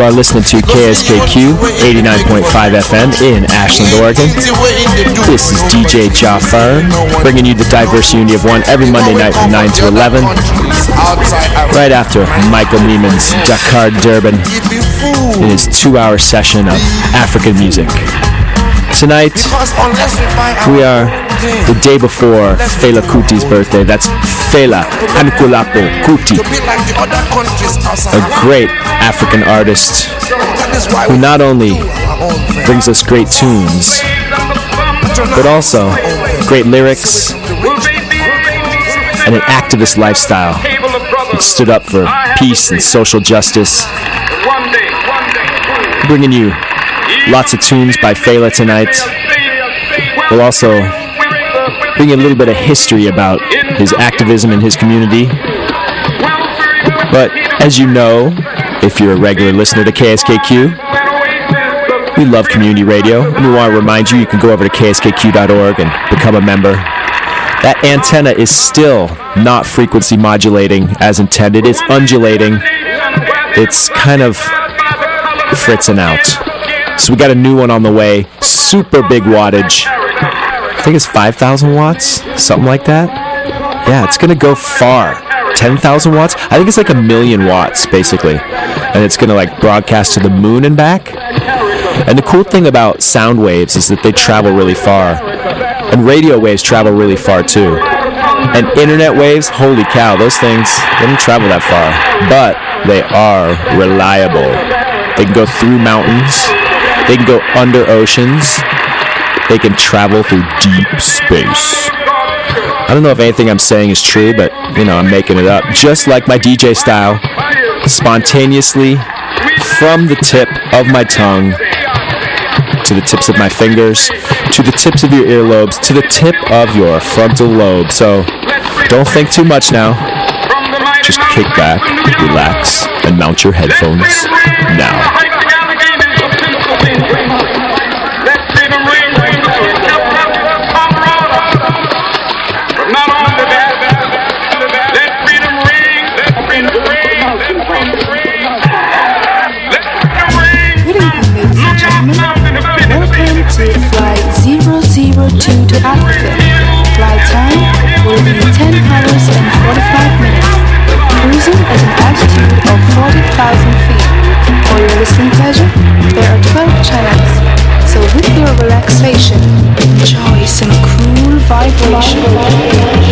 You are listening to KSKQ 89.5 FM in Ashland, Oregon. This is DJ Jafar, bringing you the diverse unity of one every Monday night from 9 to 11. Right after Michael Neiman's Dakar Durban in his two-hour session of African music. Tonight, we are the day before Fela Kuti's birthday. That's Fela Anikulapo Kuti, a great African artist who not only brings us great tunes, but also great lyrics and an activist lifestyle that stood up for peace and social justice. Bringing you lots of tunes by Fela tonight. We'll also bring you a little bit of history about his activism in his community. But as you know, if you're a regular listener to KSKQ, we love community radio, and we want to remind you you can go over to kskq.org and become a member. That antenna is still not frequency modulating as intended. It's undulating. It's kind of fritzing out. So we got a new one on the way. Super big wattage. I think it's 5,000 watts, something like that. Yeah, it's gonna go far. 10,000 watts? I think it's like a million watts, basically. And it's gonna like broadcast to the moon and back. And the cool thing about sound waves is that they travel really far. And radio waves travel really far too. And internet waves, holy cow, those things, they don't travel that far. But they are reliable. They can go through mountains, they can go under oceans. They can travel through deep space. I don't know if anything I'm saying is true, but you know, I'm making it up. Just like my DJ style, spontaneously from the tip of my tongue to the tips of my fingers, to the tips of your earlobes, to the tip of your frontal lobe. So don't think too much now. Just kick back, relax, and mount your headphones now. Are 12 channels. So with your relaxation, enjoy some cool vibration.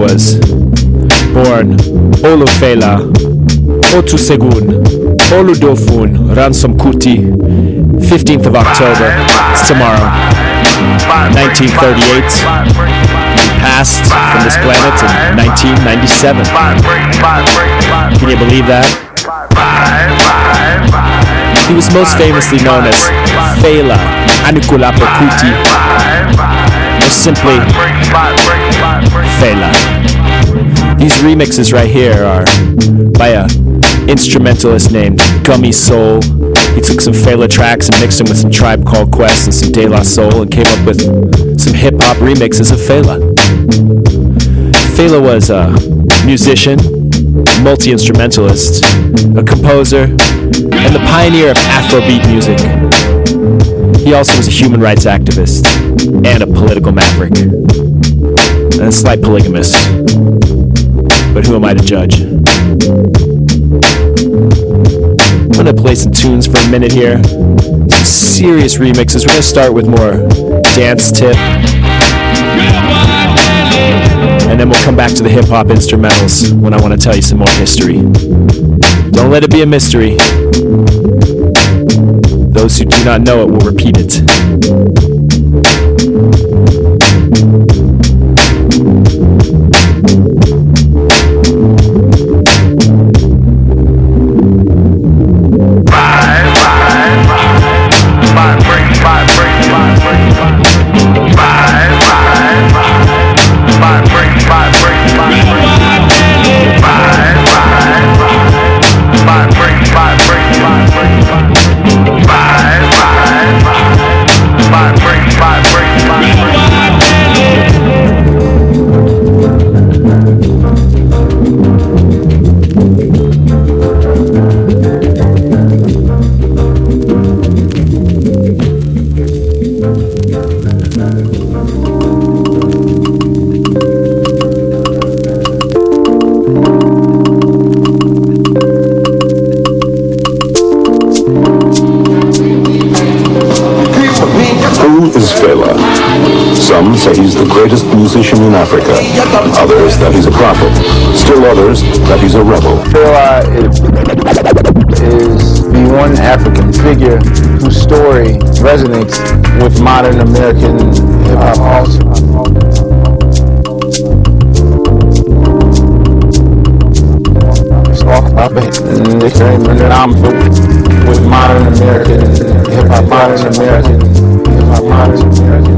Was born Olufela Olusegun Oludotun Ransome Kuti 15th of October, tomorrow, 1938. He passed from this planet in 1997. Can you believe that? He was most famously known as Fela Anikulapo Kuti, or simply Fela. These remixes right here are by a instrumentalist named Gummy Soul. He took some Fela tracks and mixed them with some Tribe Called Quest and some De La Soul and came up with some hip hop remixes of Fela. Fela was a musician, multi instrumentalist, a composer, and the pioneer of Afrobeat music. He also was a human rights activist and a political maverick, and a slight polygamist. But who am I to judge? I'm gonna play some tunes for a minute here. Some serious remixes. We're gonna start with more dance tip. And then we'll come back to the hip hop instrumentals when I want to tell you some more history. Don't let it be a mystery. Those who do not know it will repeat it. Story resonates with modern American hip hop also. with modern American hip hop, modern American hip hop, modern American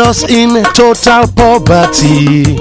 us in total poverty.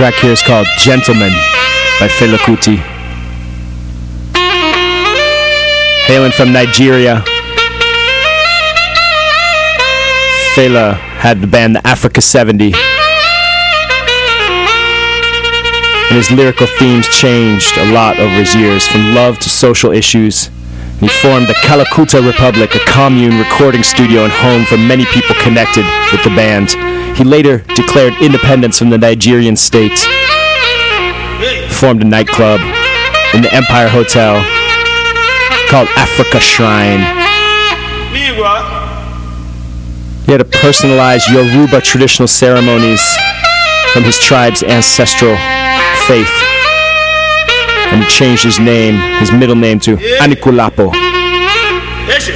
Track here is called Gentleman by Fela Kuti. Hailing from Nigeria, Fela uh, had the band Africa 70. And his lyrical themes changed a lot over his years, from love to social issues. He formed the Kalakuta Republic, a commune recording studio and home for many people connected with the band. He later declared independence from the Nigerian state, formed a nightclub in the Empire Hotel called Africa Shrine. He had to personalize Yoruba traditional ceremonies from his tribe's ancestral faith. And he changed his name, his middle name, to Anikulapo,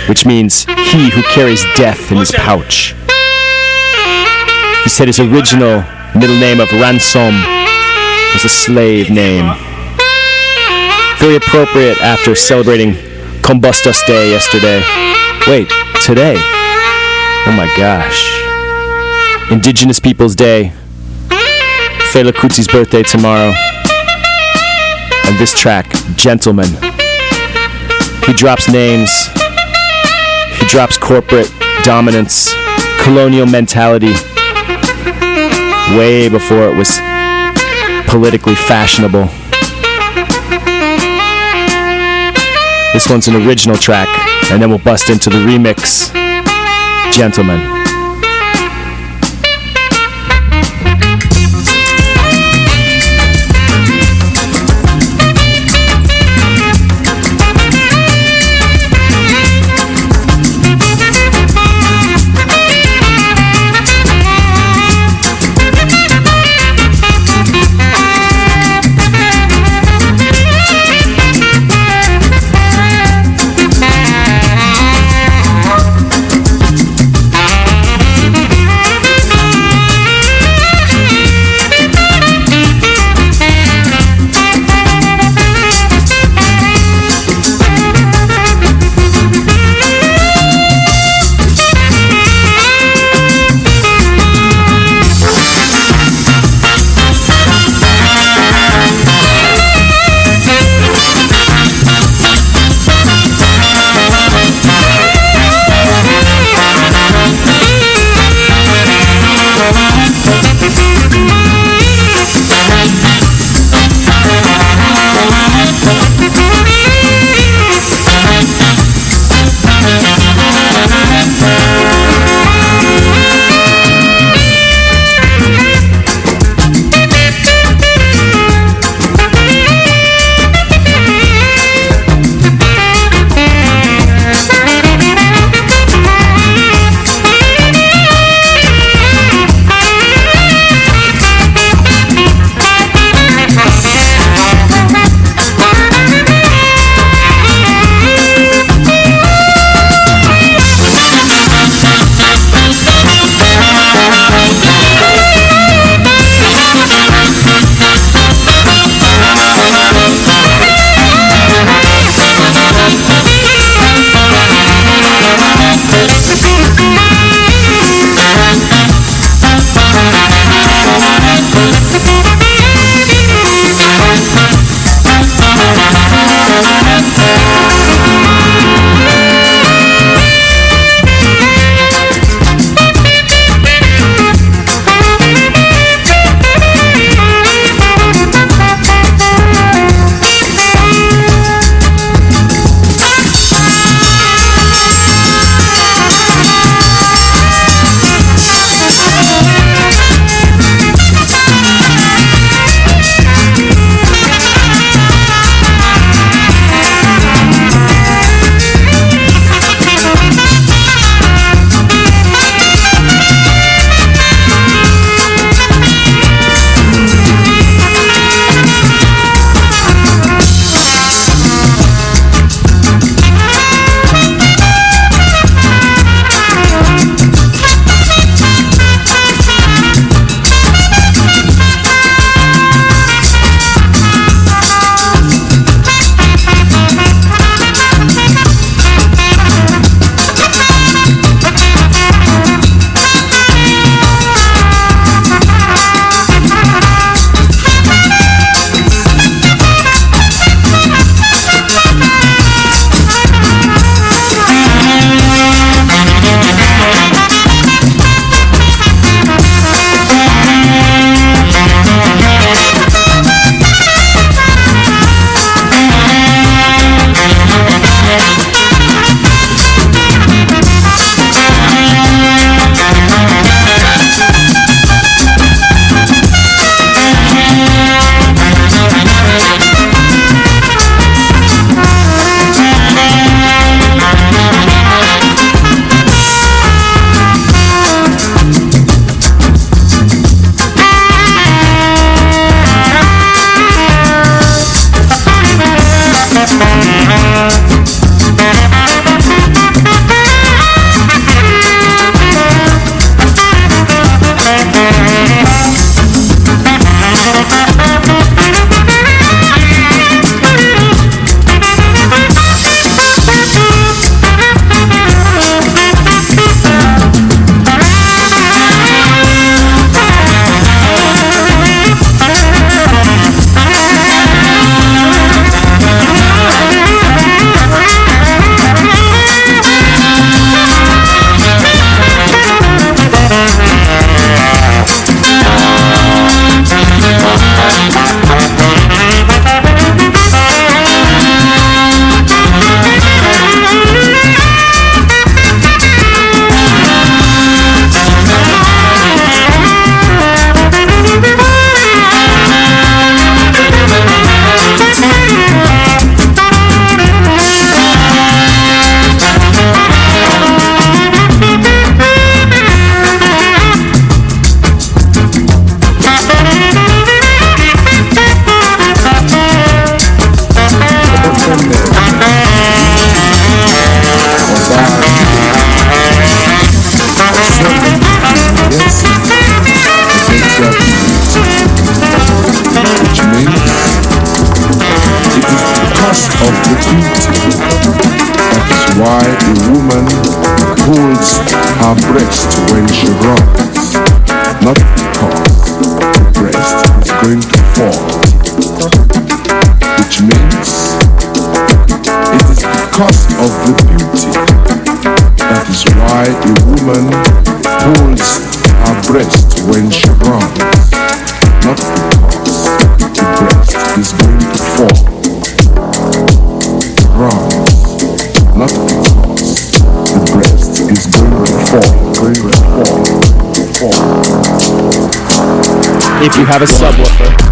which means he who carries death in his pouch. He said his original middle name of Ransome was a slave name. Very appropriate after celebrating Combustus Day yesterday. Wait, today? Oh my gosh. Indigenous Peoples Day. Fela Kuti's birthday tomorrow. And this track, Gentleman. He drops names. He drops corporate dominance, colonial mentality way before it was politically fashionable. This one's an original track, and then we'll bust into the remix. Gentlemen. you have a subwoofer.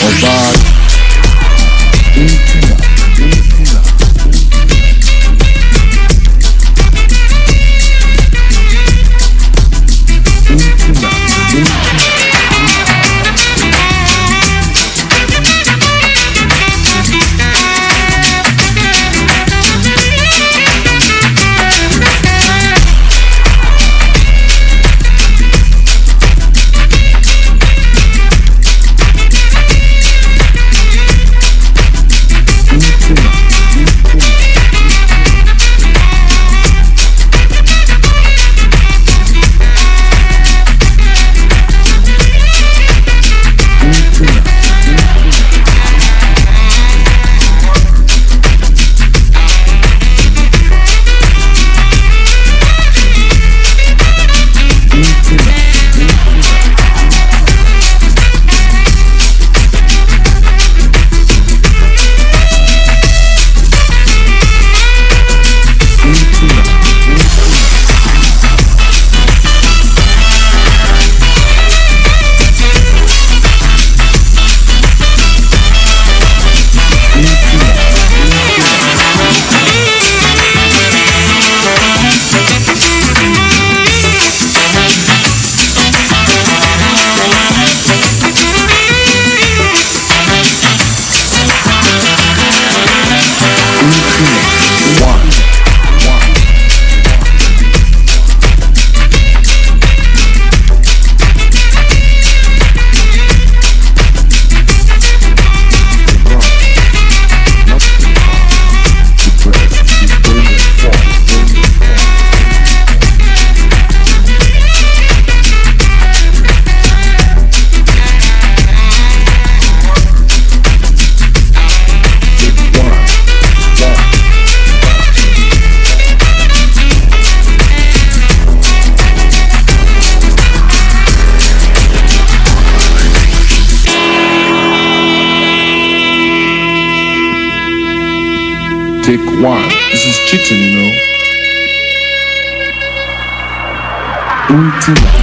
Oba, this is chicken, you know. Ultima.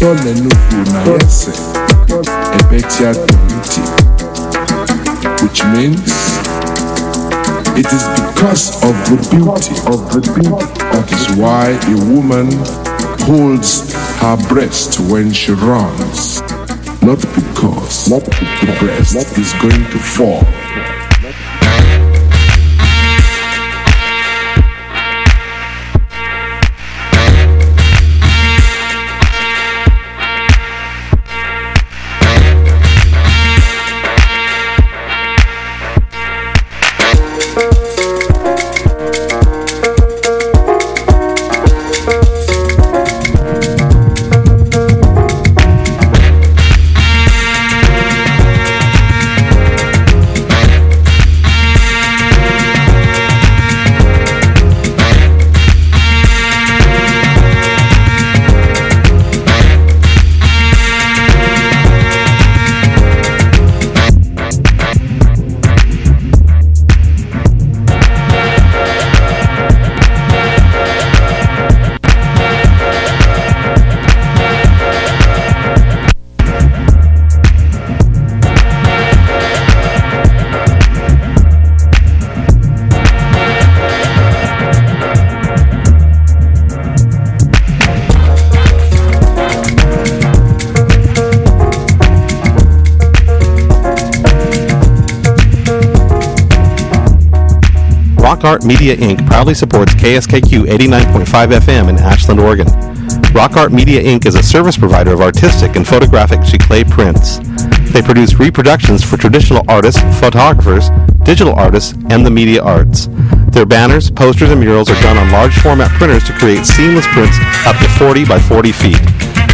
Na nti which means it is because of the beauty of the beauty. That is why a woman holds her breast when she runs. Not because not the breast is going to fall Rock Art Media Inc. proudly supports KSKQ 89.5 FM in Ashland, Oregon. Rock Art Media Inc. is a service provider of artistic and photographic giclée prints. They produce reproductions for traditional artists, photographers, digital artists, and the media arts. Their banners, posters, and murals are done on large format printers to create seamless prints up to 40 by 40 feet.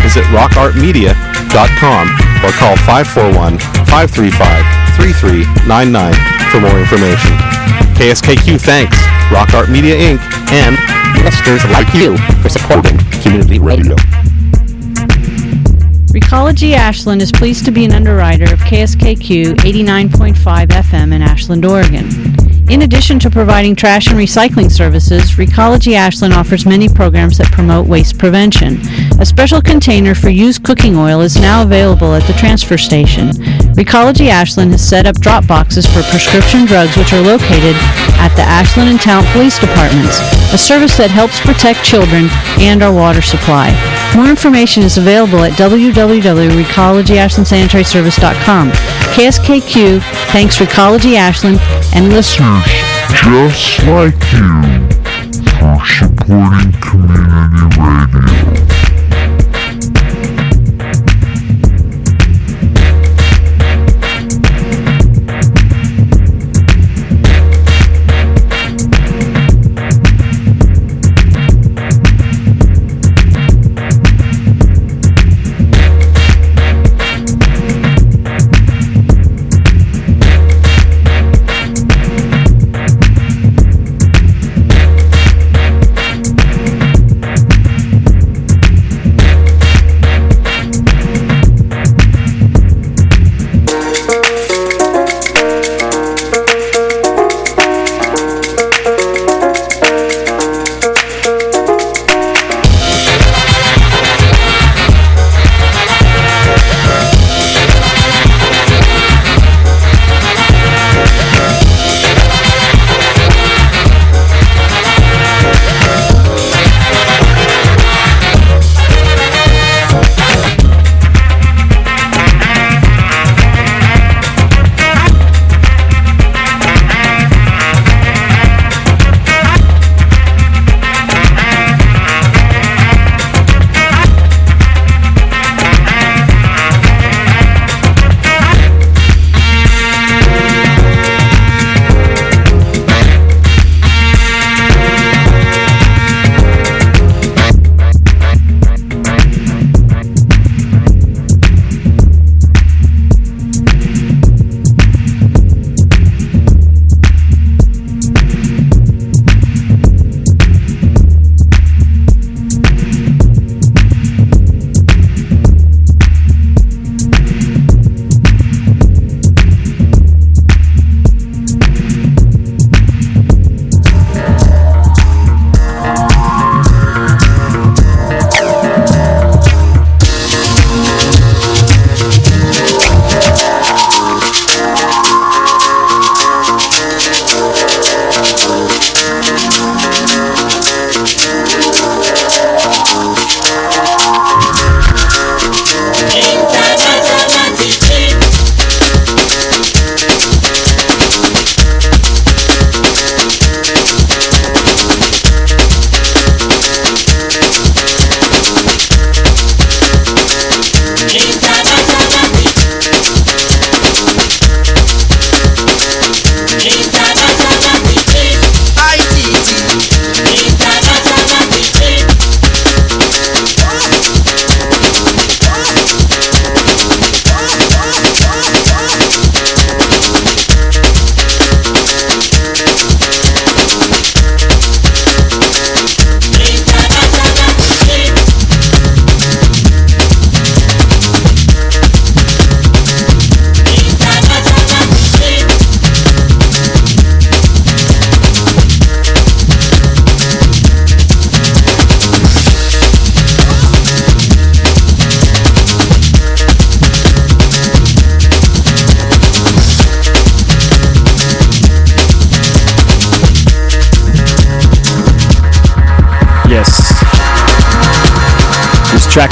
Visit rockartmedia.com or call 541 535 3399 for more information. KSKQ thanks Rock Art Media Inc. and listeners like you for supporting community radio. Recology Ashland is pleased to be an underwriter of KSKQ 89.5 FM in Ashland, Oregon. In addition to providing trash and recycling services, Recology Ashland offers many programs that promote waste prevention. A special container for used cooking oil is now available at the transfer station. Recology Ashland has set up drop boxes for prescription drugs which are located at the Ashland and Town Police Departments, a service that helps protect children and our water supply. More information is available at www.recologyashlandsanitaryservice.com. KSKQ thanks Recology Ashland and listeners just like you for supporting community radio.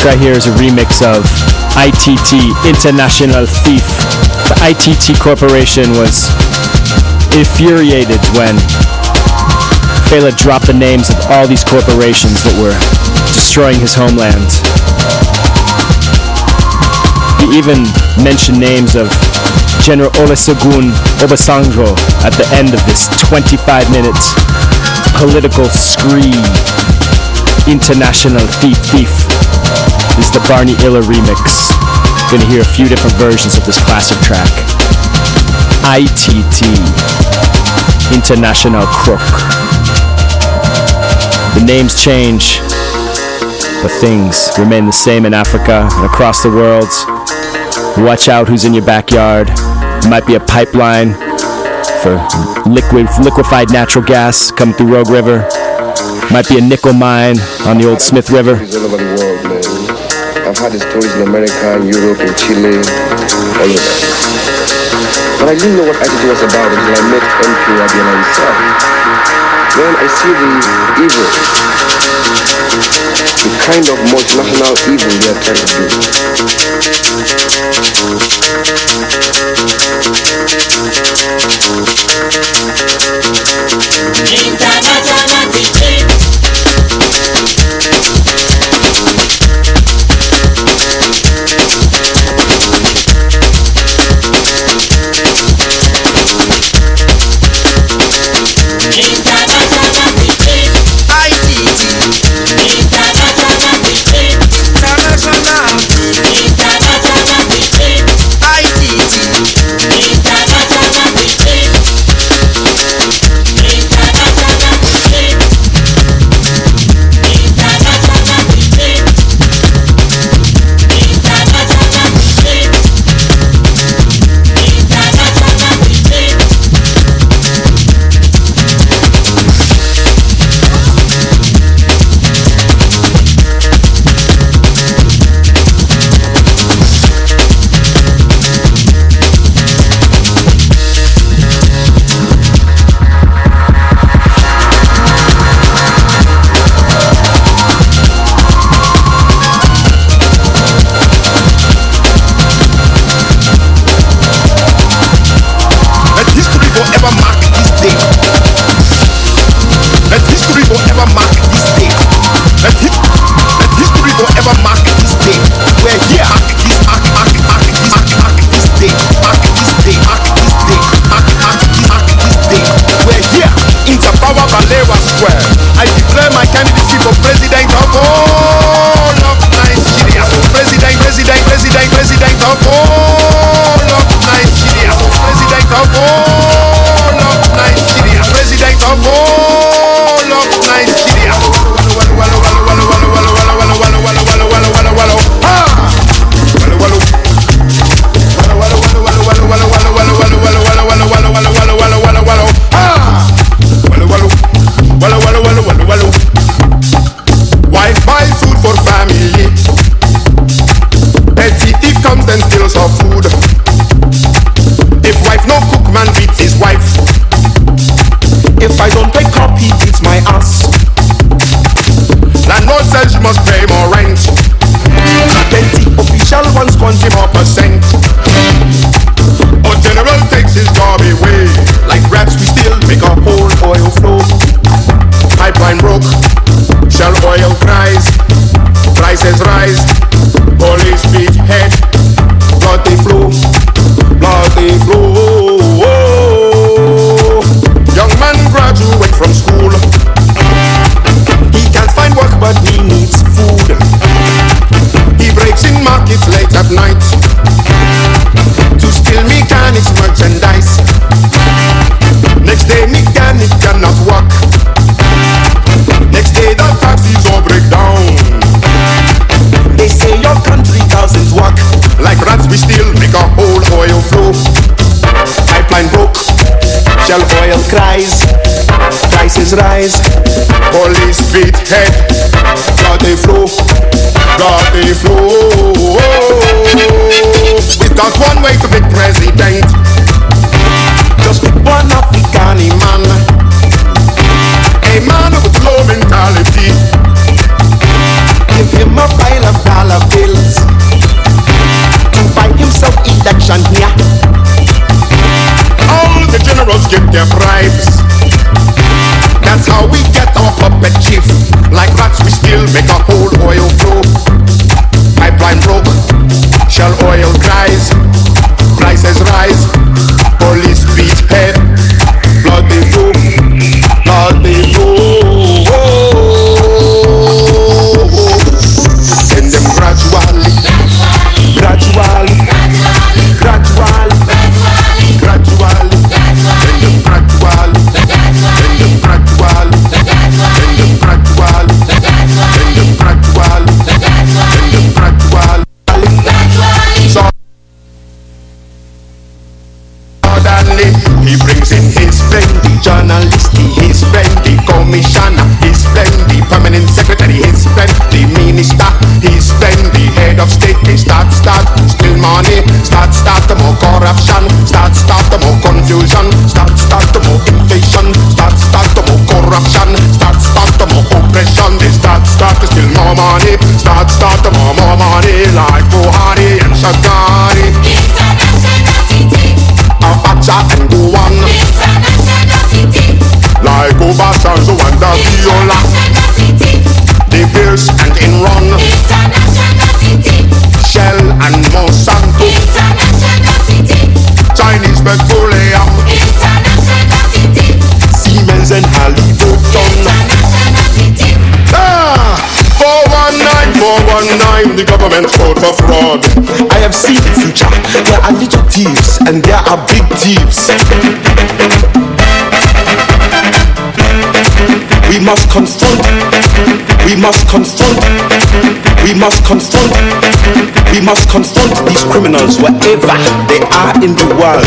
Right here is a remix of ITT International Thief. The ITT Corporation was infuriated when Fela dropped the names of all these corporations that were destroying his homeland. He even mentioned names of General Olusegun Obasanjo at the end of this 25 minutes political screed. International Thief Thief this is the Barney Iller remix. Gonna hear a few different versions of this classic track. ITT International Crook. The names change, but things remain the same in Africa and across the world. Watch out who's in your backyard. It might be a pipeline for liquid, liquefied natural gas coming through Rogue River. Might be a nickel mine on the old Smith River. I've had stories in America, in Europe, in Chile, all over. But I didn't know what ITT was about until I met MK Abiola himself. Then I see the evil, the kind of multinational evil they are trying to do. International price rise. Police beat head. Got the flow. Got the flow. It's not one way to be president. Just pick one African man. A man with low mentality. Give him a pile of dollar bills. To buy himself election here. All the generals get their bribes. How we get our puppet chief. Like rats, we still make a whole oil flow. Pipeline broke, shell oil cries, prices rise, thieves. We must confront, we must confront, we must confront, we must confront these criminals wherever they are in the world.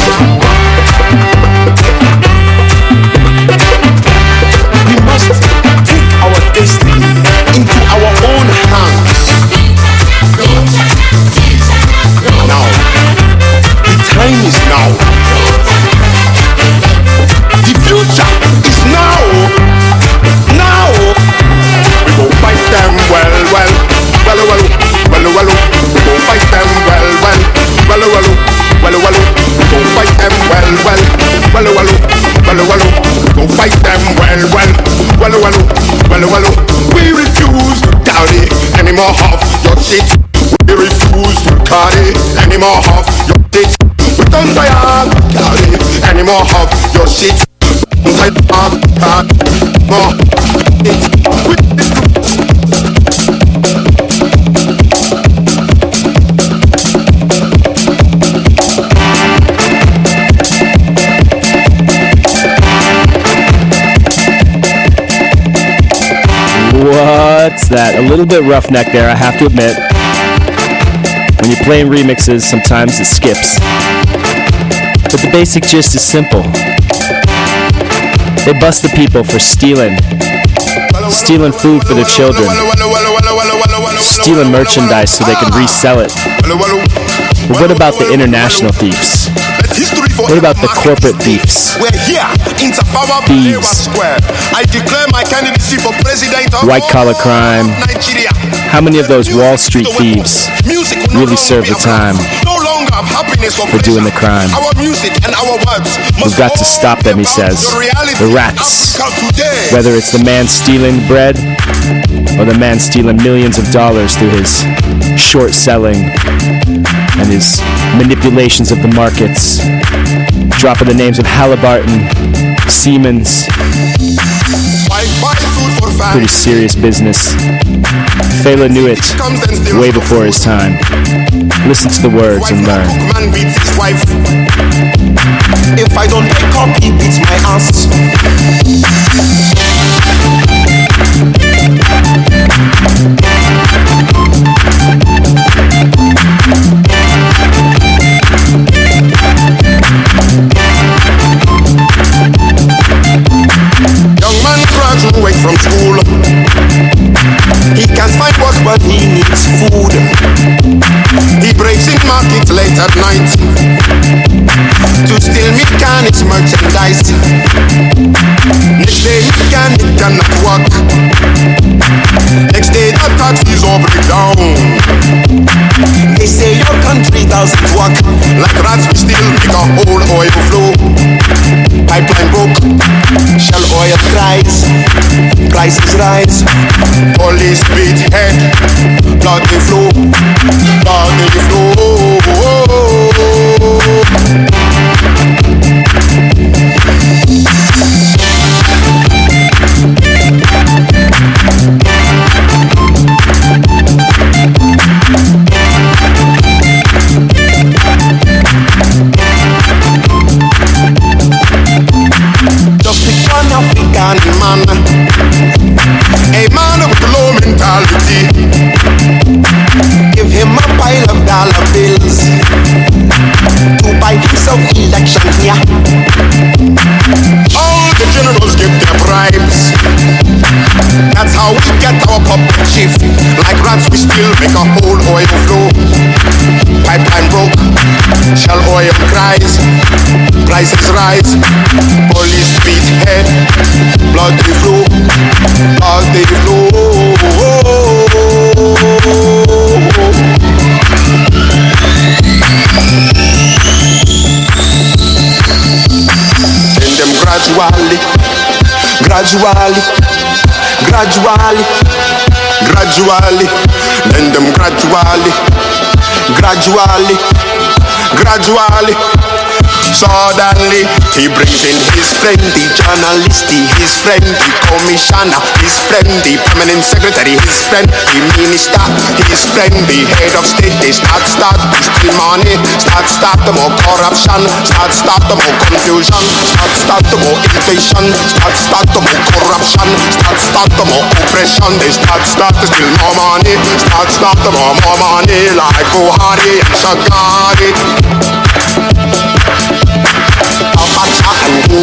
That? A little bit roughneck there, I have to admit. When you're playing remixes, sometimes it skips. But the basic gist is simple. They bust the people for stealing. Stealing food for their children. Stealing merchandise so they can resell it. But what about the international thieves? What about the corporate thieves? We're here in Tafawa Balewa Thieves. Square. I declare my candidacy for president of White collar crime. Nigeria. How many of those Wall Street thieves really serve the time? No longer have happiness or for doing the crime? Our music and our words We've got to stop them, he says. about your reality. The rats. Whether it's the man stealing bread or the man stealing millions of dollars through his short selling and his manipulations of the markets, dropping the names of Halliburton, Siemens, Buy, buy food for family. pretty serious business. Fela knew it Comes and steals way before his time. Listen to the words and learn. cook, man beats his wife. If I don't wake up, he beats my ass. He can't find work, but he needs food. He breaks in market late at night to steal mechanics merchandise. Gradually, gradually. Suddenly, he brings in his friend, the journalist, his friend, the commissioner, his friend, the permanent secretary, his friend, the minister, his friend, the head of state. They start, start to steal money, start, start the more corruption, start, start the more confusion, start, start the more inflation, start, start the more corruption, start, start the more oppression. They start, start to steal more money, start, start the more, more money, like Buhari and Shagari.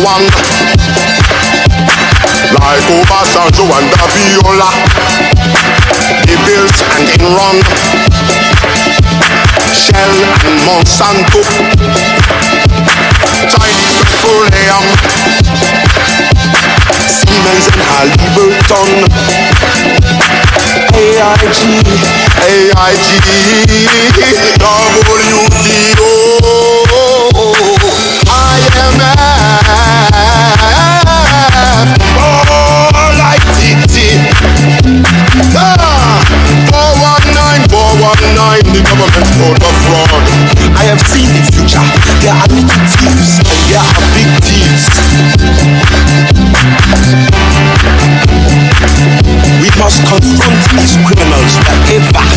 Juan Like Obasanjo and Abiola. The bills and Enron. Shell and Monsanto. Chinese petroleum Siemens and Halliburton AIG AIG WTO for the fraud. I have seen the future. There are little thieves and there are big thieves. We must confront these criminals wherever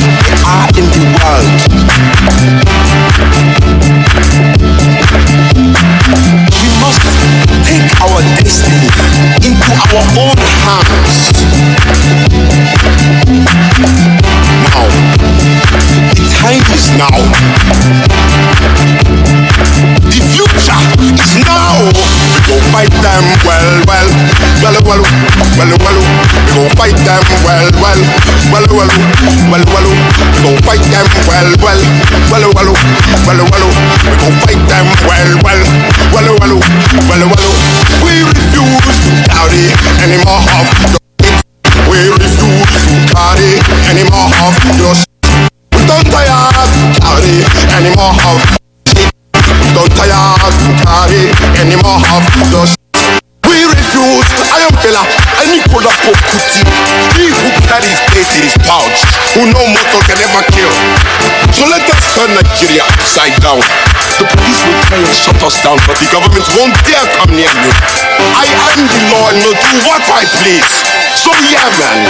well, well, well, well, well, well. We go fight them. Well, well, well, well, well, well. We go fight them. Well, well, well, well, well, well. We go fight them. Well, well, well, well, well, well. We refuse to carry any more of your we refuse to carry any more of your shut us down But the government won't dare come near you. I am the law and will do what I please. So yeah man.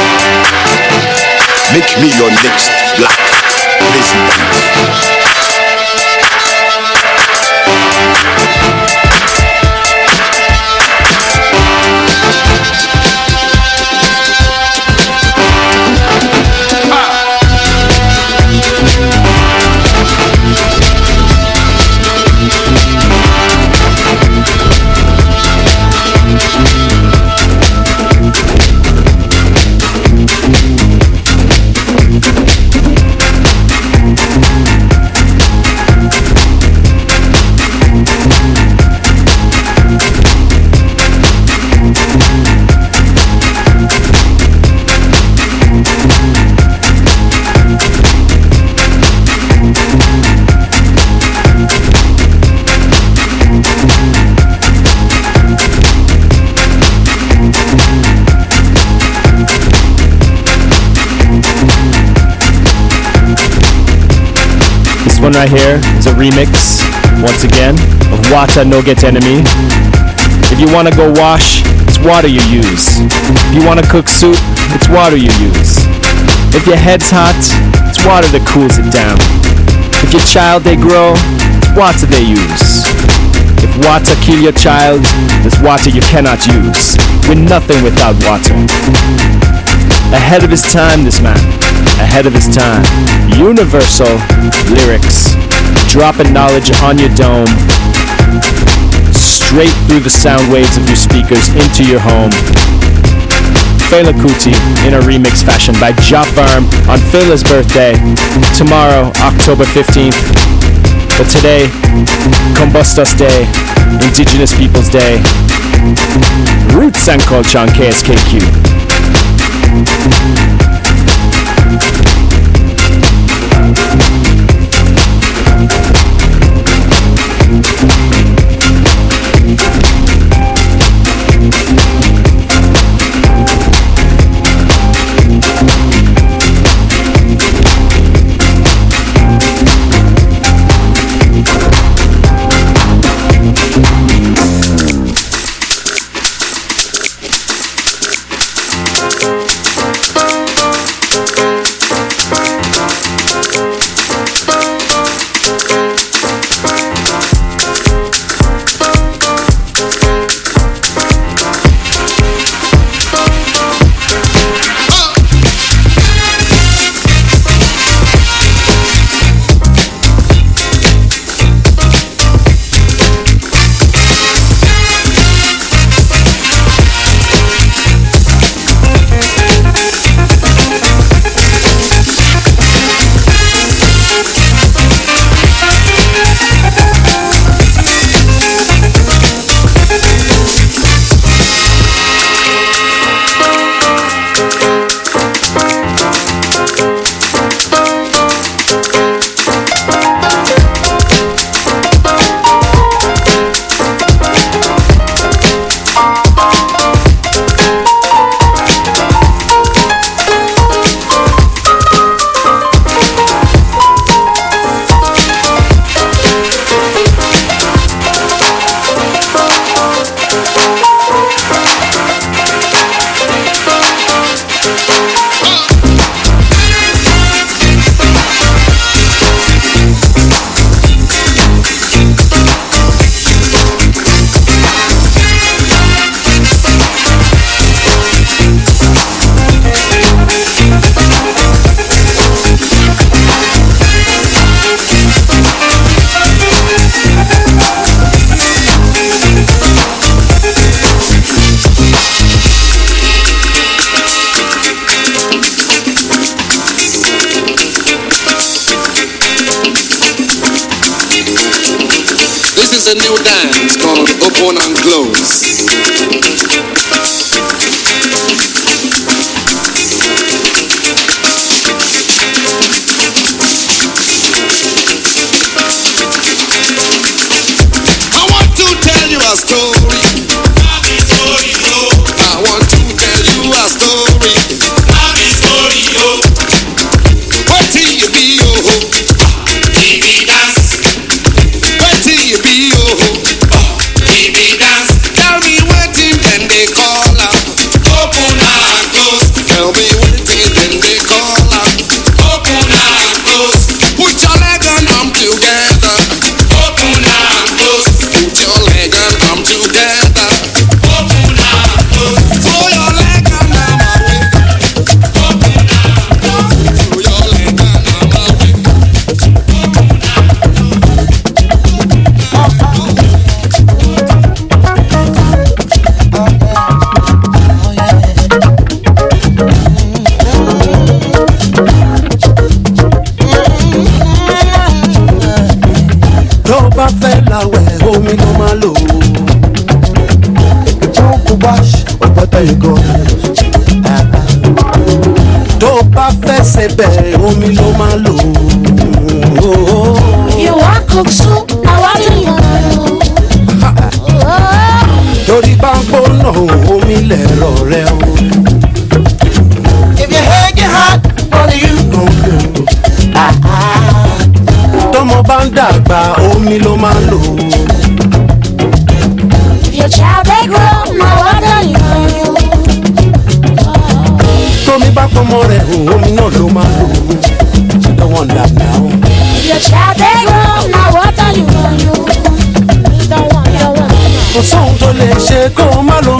Make me your next black president one right here is a remix, once again, of Wata No Get Enemy. If you want to go wash, it's water you use. If you want to cook soup, it's water you use. If your head's hot, it's water that cools it down. If your child they grow, it's water they use. If water kill your child, there's water you cannot use. We're nothing without water. Ahead of his time, this man. Ahead of his time. Universal lyrics. Dropping knowledge on your dome. Straight through the sound waves of your speakers into your home. Fela Kuti in a remix fashion by Jop Farm on Fela's birthday. Tomorrow, October 15th. But today, Columbus Day, Indigenous Peoples Day. Roots and culture on KSKQ. algo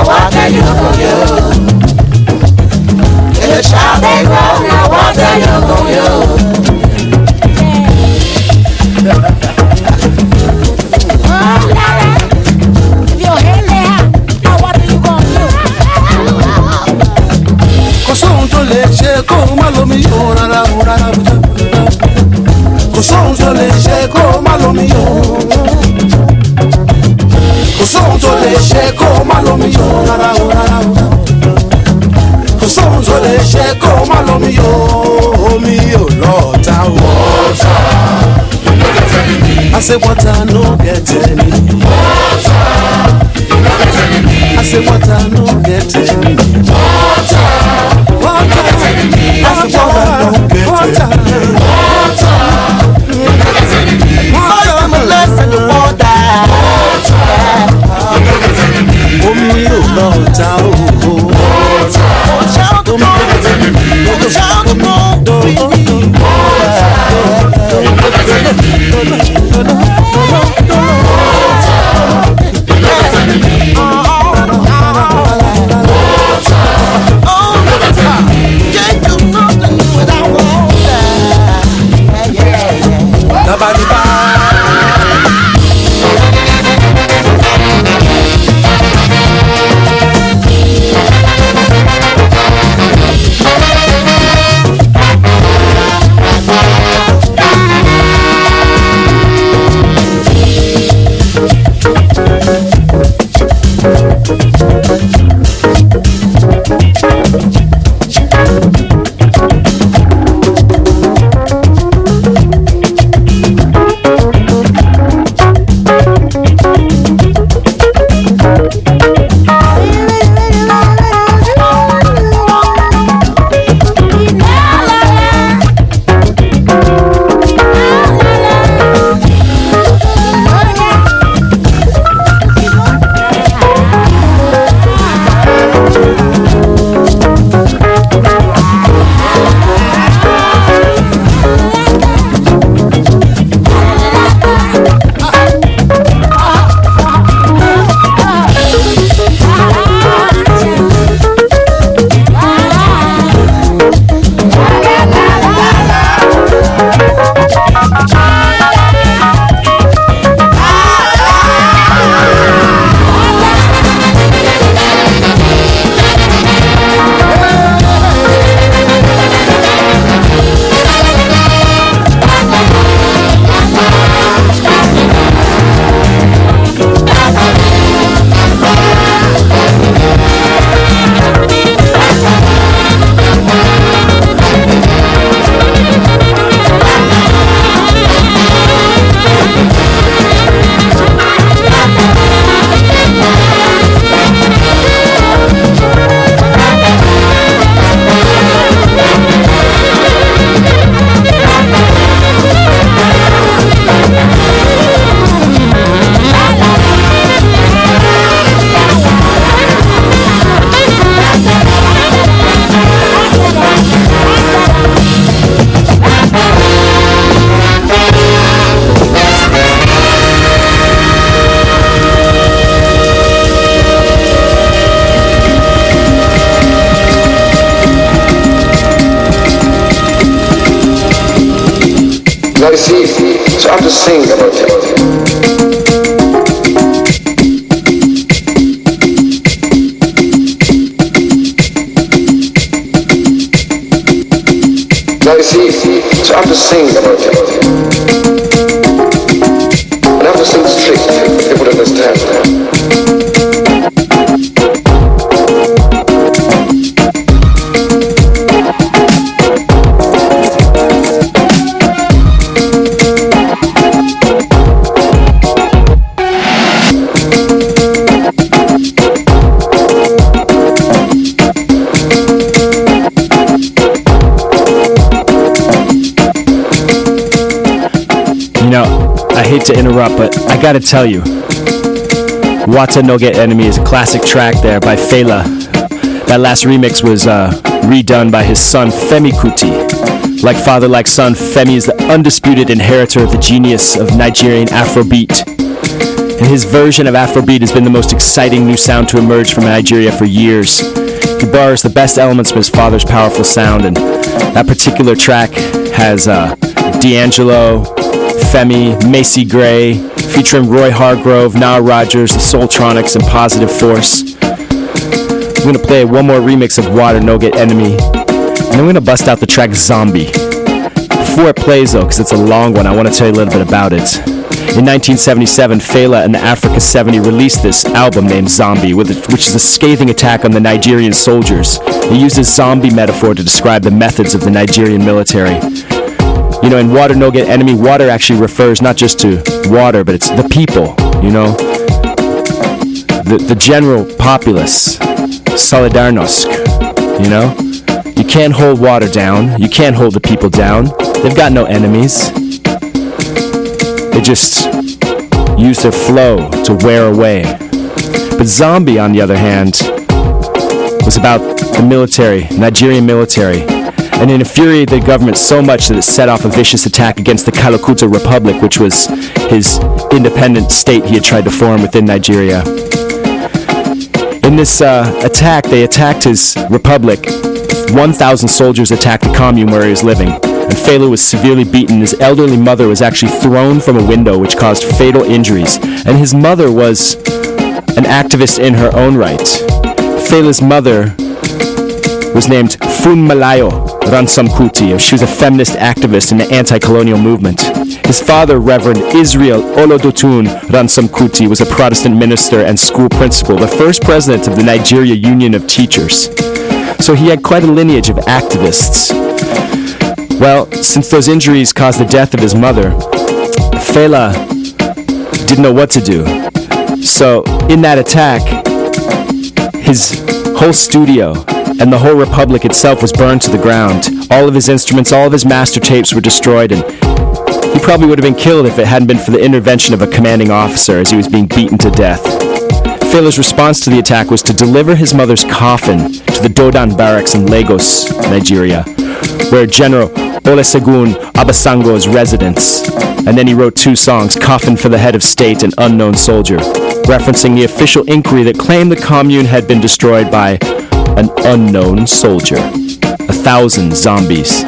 àwa tẹ̀lé ogun yóò. It shall be grown, àwa tẹ̀lé ogun yóò. kò sóhun tó lè ṣe kóhun má lómi yòó rárá o rárá o jẹ́ kò sóhun tó lè ṣe kóhun má lómi yòó kò sóhun tó lè ṣe kóhun water no get enemy. I say water no get enemy. water no get enemy. I say water no get enemy. water ọ̀tá o. sing Gotta tell you, Water No Get Enemy is a classic track there by Fela. That last remix was uh, redone by his son Femi Kuti. Like father, like son, Femi is the undisputed inheritor of the genius of Nigerian Afrobeat. And his version of Afrobeat has been the most exciting new sound to emerge from Nigeria for years. He borrows the best elements from his father's powerful sound, and that particular track has uh, D'Angelo, Femi, Macy Gray, featuring Roy Hargrove, Nile Rodgers, the Soultronics, and Positive Force. I'm gonna play one more remix of Water No Get Enemy, and I'm gonna bust out the track Zombie. Before it plays though, because it's a long one, I want to tell you a little bit about it. In 1977, Fela and the Africa 70 released this album named Zombie, which is a scathing attack on the Nigerian soldiers. They used a zombie metaphor to describe the methods of the Nigerian military. You know, in Water No Get Enemy, water actually refers not just to water, but it's the people, you know? The, the general populace, Solidarnosc, you know? You can't hold water down, you can't hold the people down. They've got no enemies. They just use their flow to wear away. But Zombie, on the other hand, was about the military, Nigerian military, and it infuriated the government so much that it set off a vicious attack against the Kalakuta Republic, which was his independent state he had tried to form within Nigeria. In this uh, attack, they attacked his republic. 1,000 soldiers attacked the commune where he was living, and Fela was severely beaten. His elderly mother was actually thrown from a window, which caused fatal injuries, and his mother was an activist in her own right. Fela's mother was named Fun Ransome Kuti. She was a feminist activist in the anti-colonial movement. His father, Reverend Israel Oludotun Ransome Kuti, was a Protestant minister and school principal, the first president of the Nigeria Union of Teachers. So he had quite a lineage of activists. Well, since those injuries caused the death of his mother, Fela didn't know what to do. So, in that attack, his whole studio and the whole republic itself was burned to the ground. All of his instruments, all of his master tapes were destroyed, and he probably would have been killed if it hadn't been for the intervention of a commanding officer as he was being beaten to death. Fela's response to the attack was to deliver his mother's coffin to the Dodan barracks in Lagos, Nigeria, where General Olusegun Obasanjo's residence. And then he wrote two songs, Coffin for the Head of State and Unknown Soldier, referencing the official inquiry that claimed the commune had been destroyed by an unknown soldier. A thousand zombies.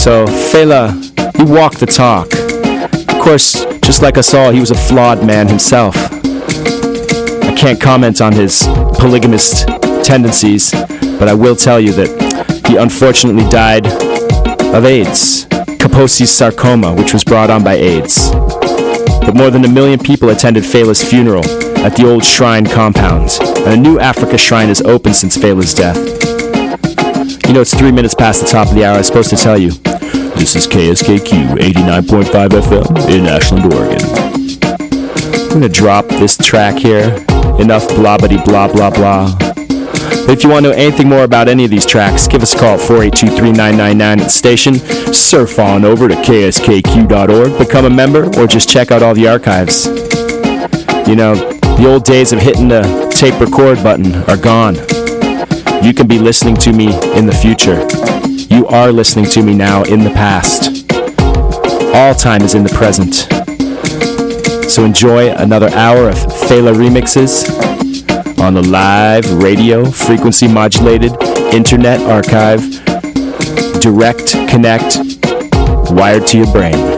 So Fela, he walked the talk. Of course, just like us all, he was a flawed man himself. I can't comment on his polygamist tendencies, but I will tell you that he unfortunately died of AIDS, Kaposi's sarcoma, which was brought on by AIDS. But more than a million people attended Fela's funeral at the old shrine compound, and a new Africa shrine has opened since Fela's death. You know, it's three minutes past the top of the hour. I was supposed to tell you. This is KSKQ 89.5 FM in Ashland, Oregon. I'm gonna drop this track here. Enough blah blah blah blah blah. If you want to know anything more about any of these tracks, give us a call at 482-3999 at the station. Surf on over to kskq.org, become a member, or just check out all the archives. You know, the old days of hitting the tape record button are gone. You can be listening to me in the future. You are listening to me now in the past. All time is in the present. So enjoy another hour of Fela remixes on the live radio frequency modulated internet archive direct connect wired to your brain.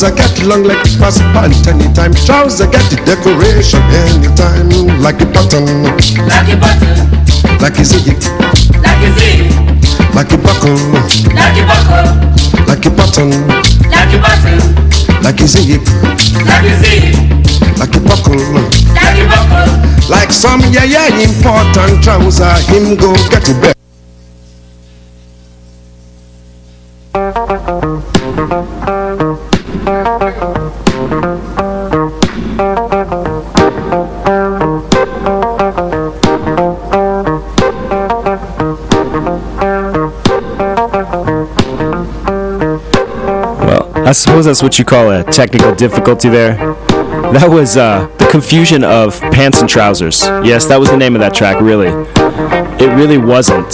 Trouser get long like it pass pant anytime. Trouser get the decoration anytime. Like a button, Like a button, like a zig, like a zip, like a buckle, like a buckle, like a button, like a button, like a zig, like a zip, like a buckle. like a buckle. Like some yeah yeah important trouser, him go get it back. Well, I suppose that's what you call a technical difficulty there. That was uh, the confusion of pants and trousers. Yes, that was the name of that track, really. It really wasn't.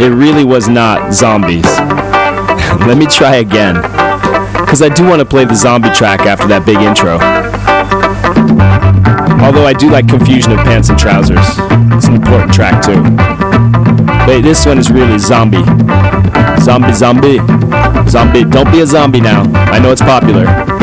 It really was not zombies. Let me try again. Because I do want to play the zombie track after that big intro. Although I do like confusion of pants and trousers. It's an important track, too. Wait, this one is really zombie. Zombie, zombie. Zombie. Don't be a zombie now. I know it's popular.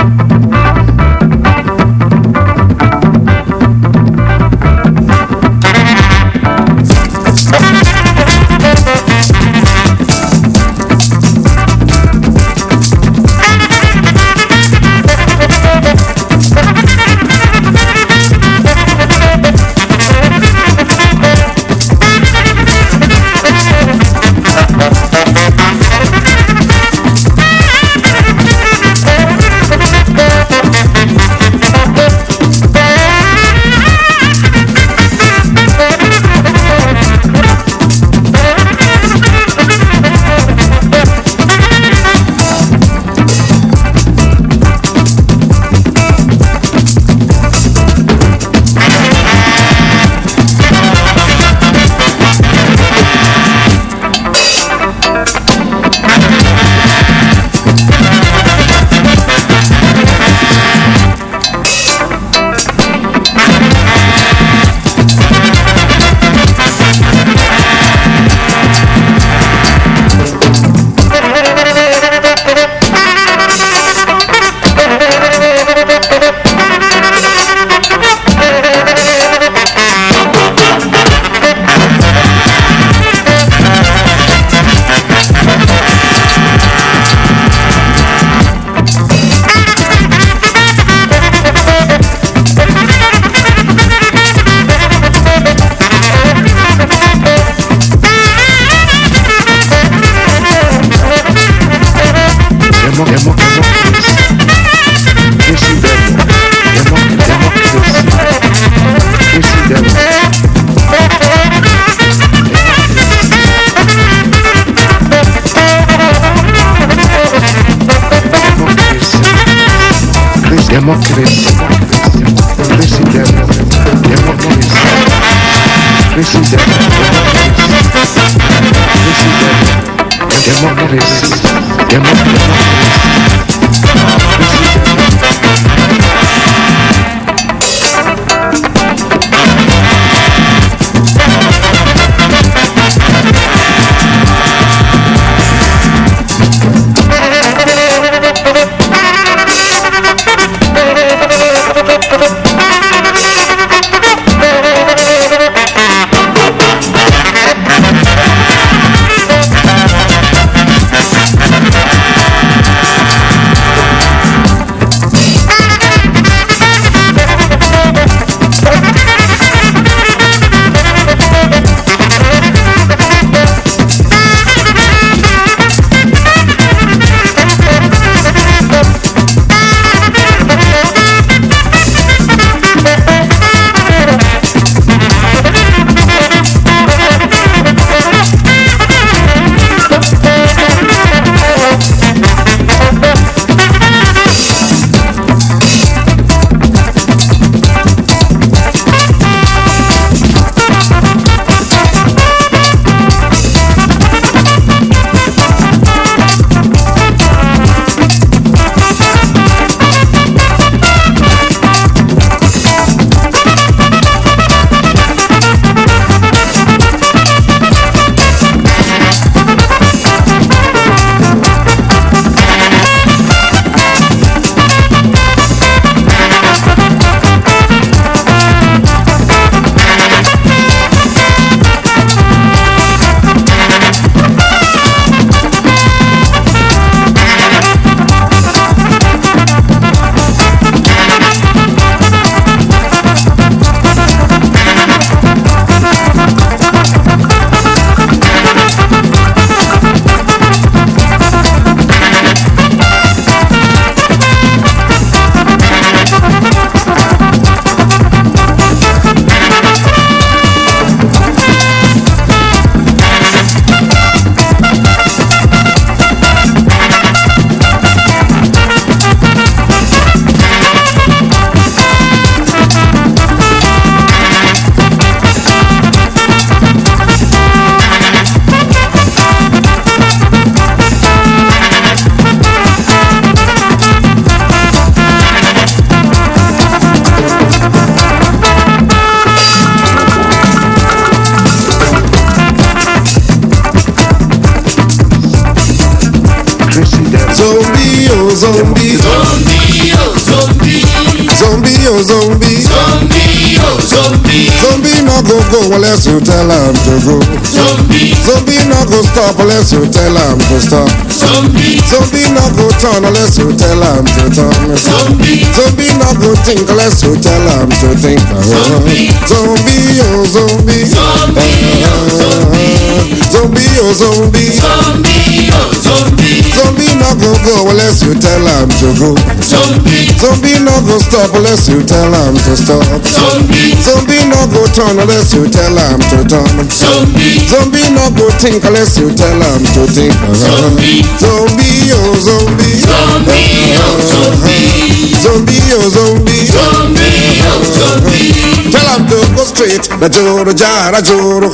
Unless you tell him to stop. Zombie. Zombie no go turn unless you tell him to turn. Zombie. Zombie no go think unless you tell him to think. Zombie. Zombie, oh zombie. Zombie, oh zombie. Zombie, oh zombie. Zombie, oh zombie. Zombie no go go unless you tell him to go. Zombie. Zombie no go stop unless you tell him to stop. Zombie. Zombie no go turn unless you tell him to turn. Zombie. Zombie no go think unless you tell him to think. Zombie. Zombie, oh zombie. Zombie, oh zombie. Zombie, oh zombie. Zombie, oh zombie. Tell him to go straight. Na joro jara joro.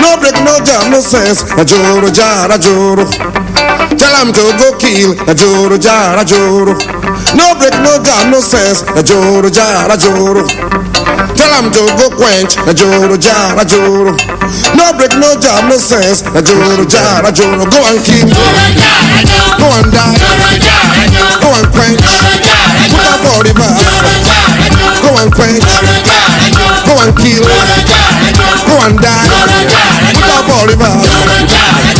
No break, no jam, no sense. Na joro jara joro. Him to go kill. Na joro jara joro. No break, no jam, no sense. Na joro jara joro. Tell him to go quench. Na joro jara joro. No break, no jam, no sense. Na joro jara joro. Go and kill. Go and die. Go and quench. Put up for the verse. Go and quench. Go and kill. Go and die. Put up for the verse.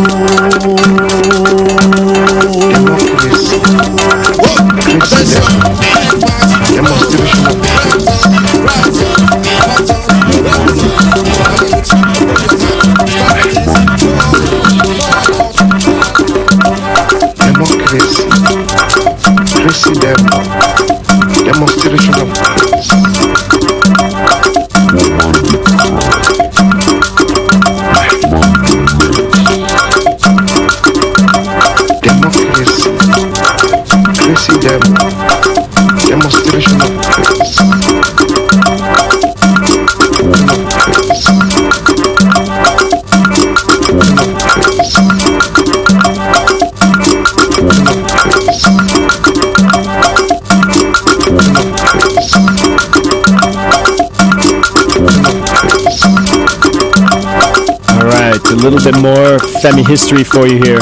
little bit more Femi history for you here.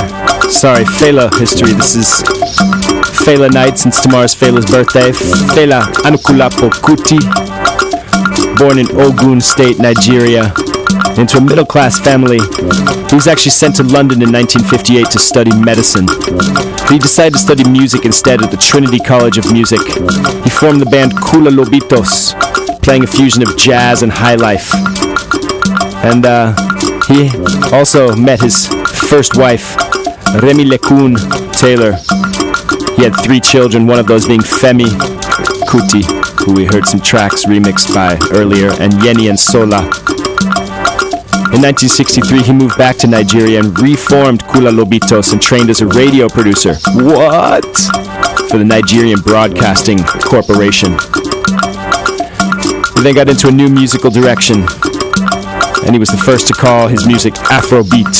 Sorry, Fela history. This is Fela night since tomorrow's Fela's birthday. Fela Anikulapo Kuti, born in Ogun State, Nigeria, into a middle class family. He was actually sent to London in 1958 to study medicine. But he decided to study music instead at the Trinity College of Music. He formed the band Koola Lobitos, playing a fusion of jazz and high life. And uh, he also met his first wife, Remilekun Taylor. He had three children, one of those being Femi Kuti, who we heard some tracks remixed by earlier, and Yeni and Sola. In 1963, he moved back to Nigeria and reformed Koola Lobitos and trained as a radio producer. What? For the Nigerian Broadcasting Corporation. He then got into a new musical direction, and he was the first to call his music Afrobeat.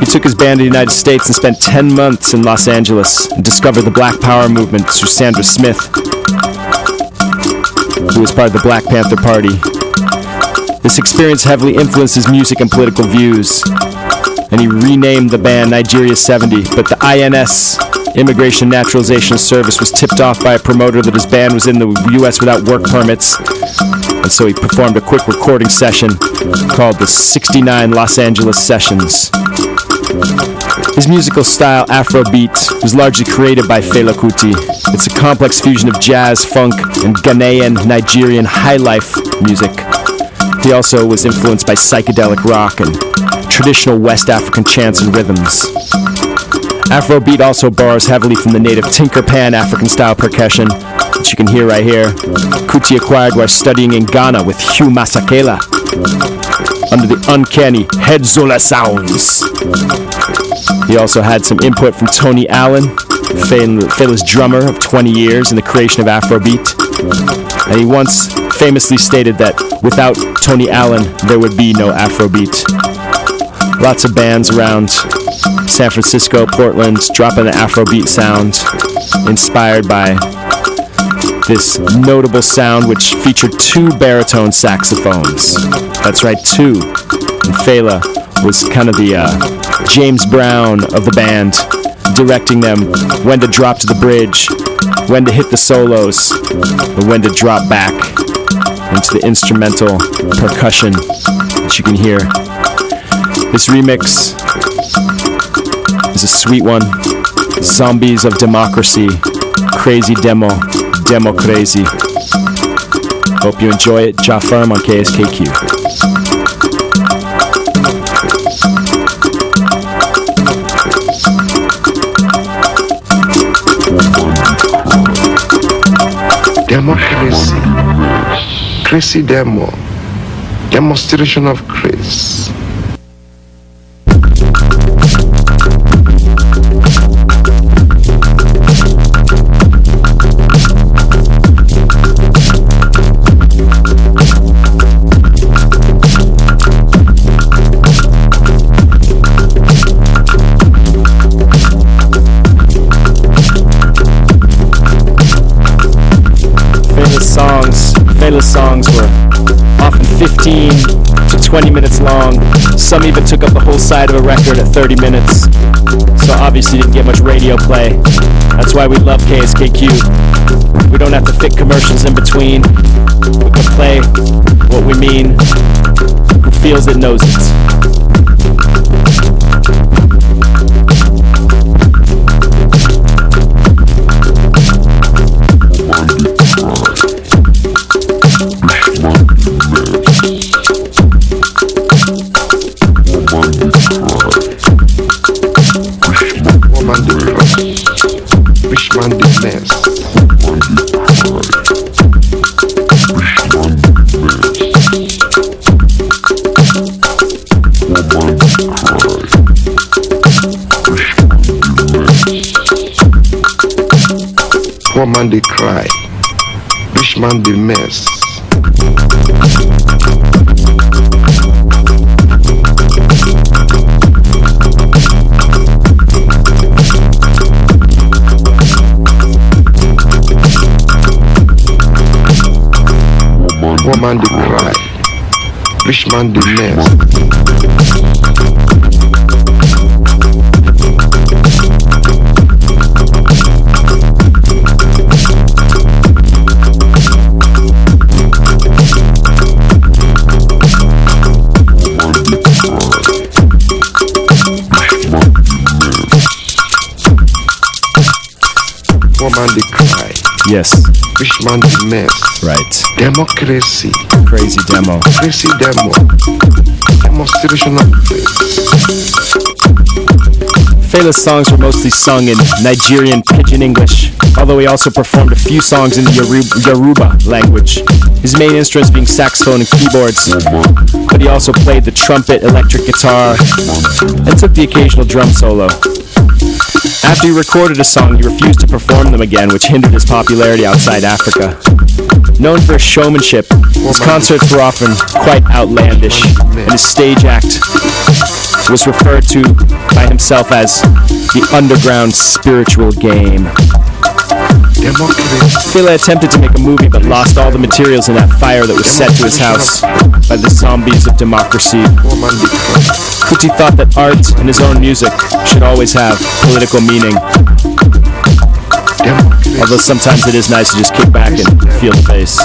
He took his band to the United States and spent 10 months in Los Angeles and discovered the Black Power movement through Sandra Smith, who was part of the Black Panther Party. This experience heavily influenced his music and political views, and he renamed the band Nigeria 70, but the INS Immigration Naturalization Service was tipped off by a promoter that his band was in the US without work permits, and so he performed a quick recording session called the 69 Los Angeles Sessions. His musical style, Afrobeat, was largely created by Fela Kuti. It's a complex fusion of jazz, funk, and Ghanaian, Nigerian high life music. He also was influenced by psychedelic rock and traditional West African chants and rhythms. Afrobeat also borrows heavily from the native Tinker Pan African style percussion, which you can hear right here. Kuti acquired while studying in Ghana with Hugh Masekela under the uncanny Hedzoleh sounds. He also had some input from Tony Allen, Fela's drummer of 20 years in the creation of Afrobeat. And he once famously stated that without Tony Allen, there would be no Afrobeat. Lots of bands around San Francisco, Portland, dropping the Afrobeat sound, inspired by this notable sound which featured two baritone saxophones. That's right, two. And Fela was kind of the uh, James Brown of the band, directing them when to drop to the bridge, when to hit the solos, and when to drop back into the instrumental percussion that you can hear. This remix is a sweet one. Zombies of Democracy, Crazy Demo, Demo Crazy. Hope you enjoy it. Ja Firm on KSKQ. Democracy. Crazy Crazy demo. Demonstration of grace. 20 minutes long. Some even took up the whole side of a record at 30 minutes. So obviously didn't get much radio play. That's why we love KSKQ. We don't have to fit commercials in between. We can play what we mean. Who feels it knows it. Man they cry. Rich man the mess. Poor man cry. Rich man the mess. Yes, Rich man the mess. right. Democracy. Crazy demo. Crazy demo. Demonstration of Fela's songs were mostly sung in Nigerian pidgin English, although he also performed a few songs in the Yoruba language. His main instruments being saxophone and keyboards, but he also played the trumpet, electric guitar, and took the occasional drum solo. After he recorded a song, he refused to perform them again, which hindered his popularity outside Africa. Known for his showmanship, his concerts were often quite outlandish, and his stage act was referred to by himself as the underground spiritual game. Fela attempted to make a movie but lost all the materials in that fire that was set to his house by the zombies of democracy. Kuti thought that art and his own music should always have political meaning. Although sometimes it is nice to just kick back and feel the bass.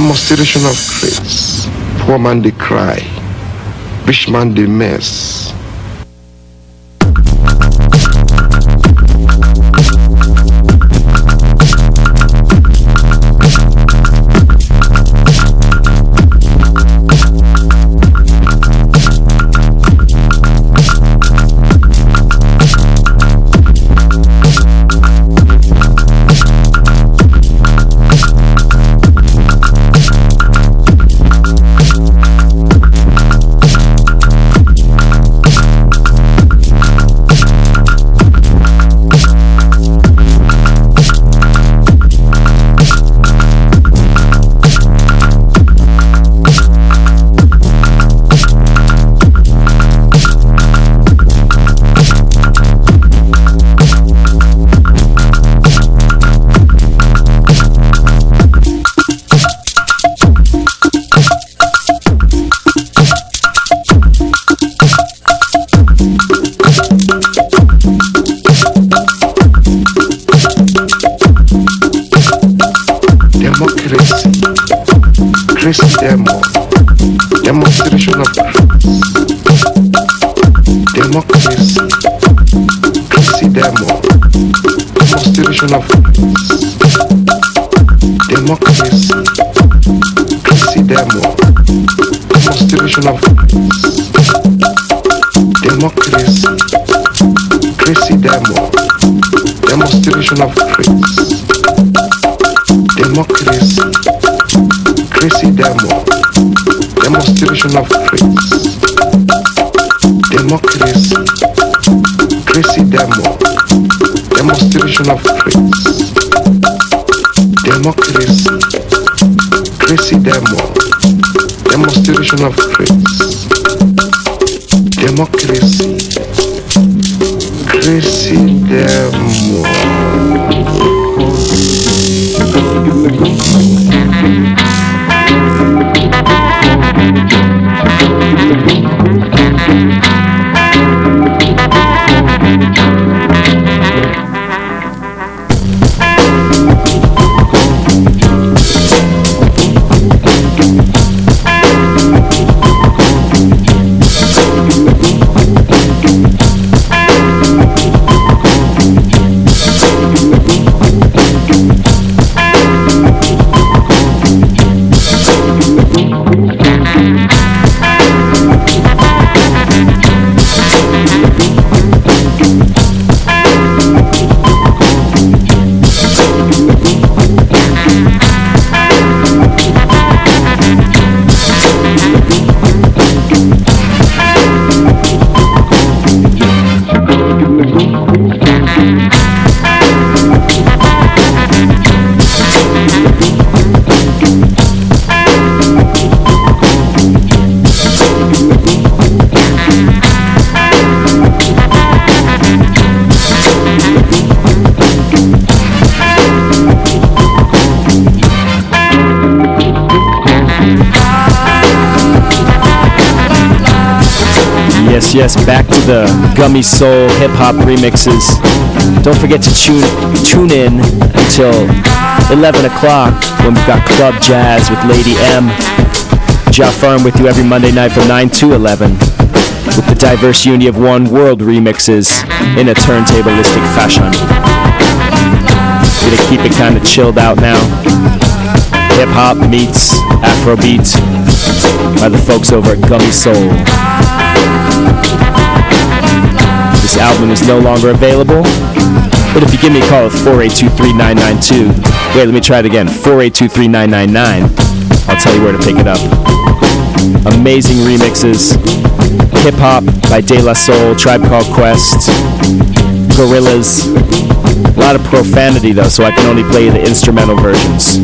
Demonstration of grace. Poor man they cry. Rich man they mess. Yes, back to the Gummy Soul hip hop remixes. Don't forget to tune tune in until 11 o'clock when we've got Club Jazz with Lady M. Jafar with you every Monday night from 9 to 11 with the diverse unity of one world remixes in a turntablistic fashion. Gonna keep it kind of chilled out now. Hip hop meets Afrobeat by the folks over at Gummy Soul. This album is no longer available, but if you give me a call at 4823992, wait, let me try it again, 4823999, I'll tell you where to pick it up. Amazing remixes, hip hop by De La Soul, Tribe Called Quest, Gorillaz. A lot of profanity though, so I can only play the instrumental versions.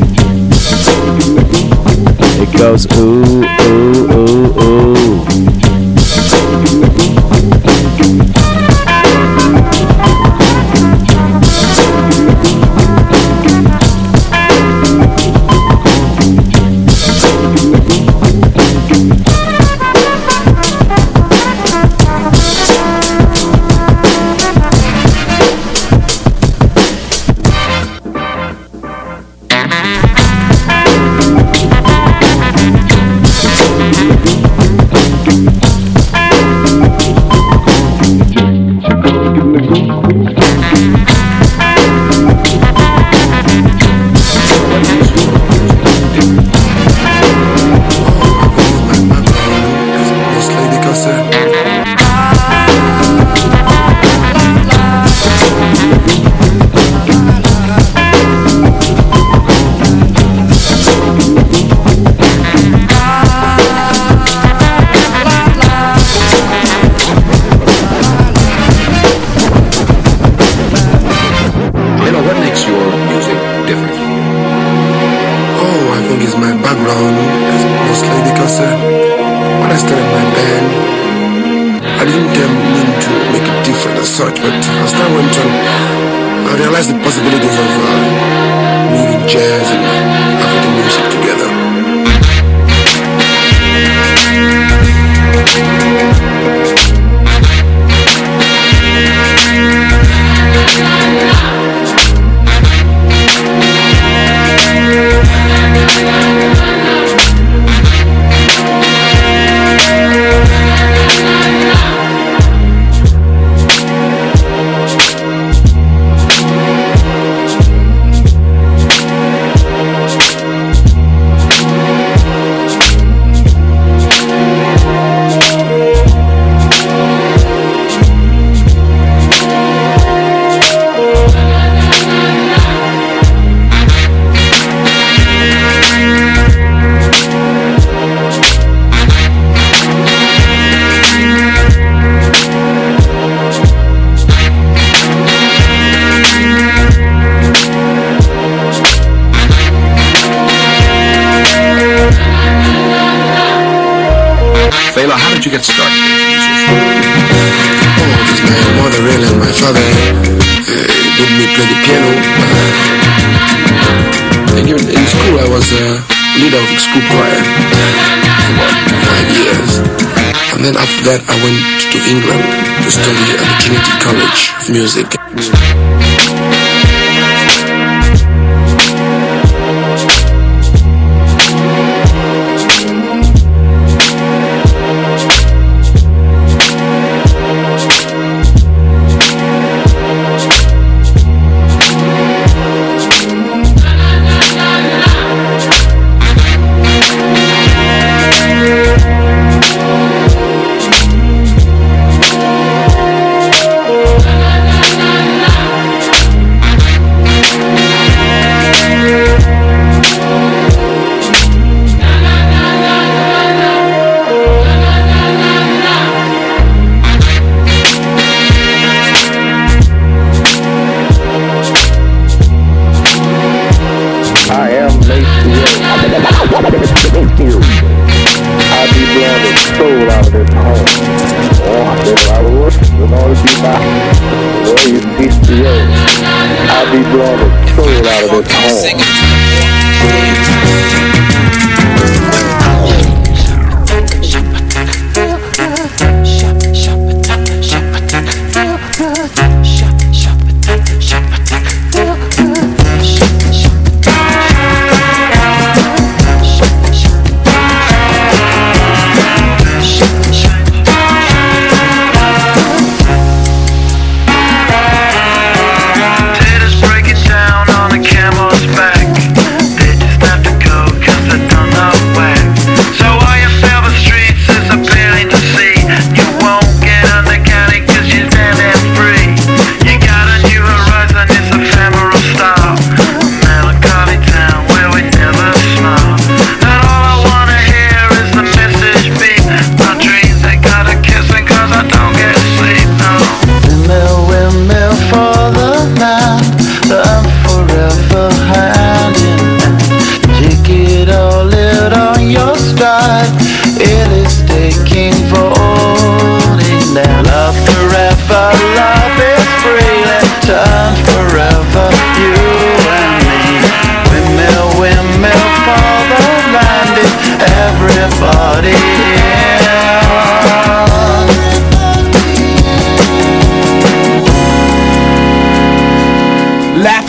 It goes ooh, ooh, ooh, ooh. Get started? Oh, it my mother really and my father uh, made me play the piano. Uh, and in school I was uh, leader of school choir for about five years. And then after that I went to England to study at the Trinity College of Music.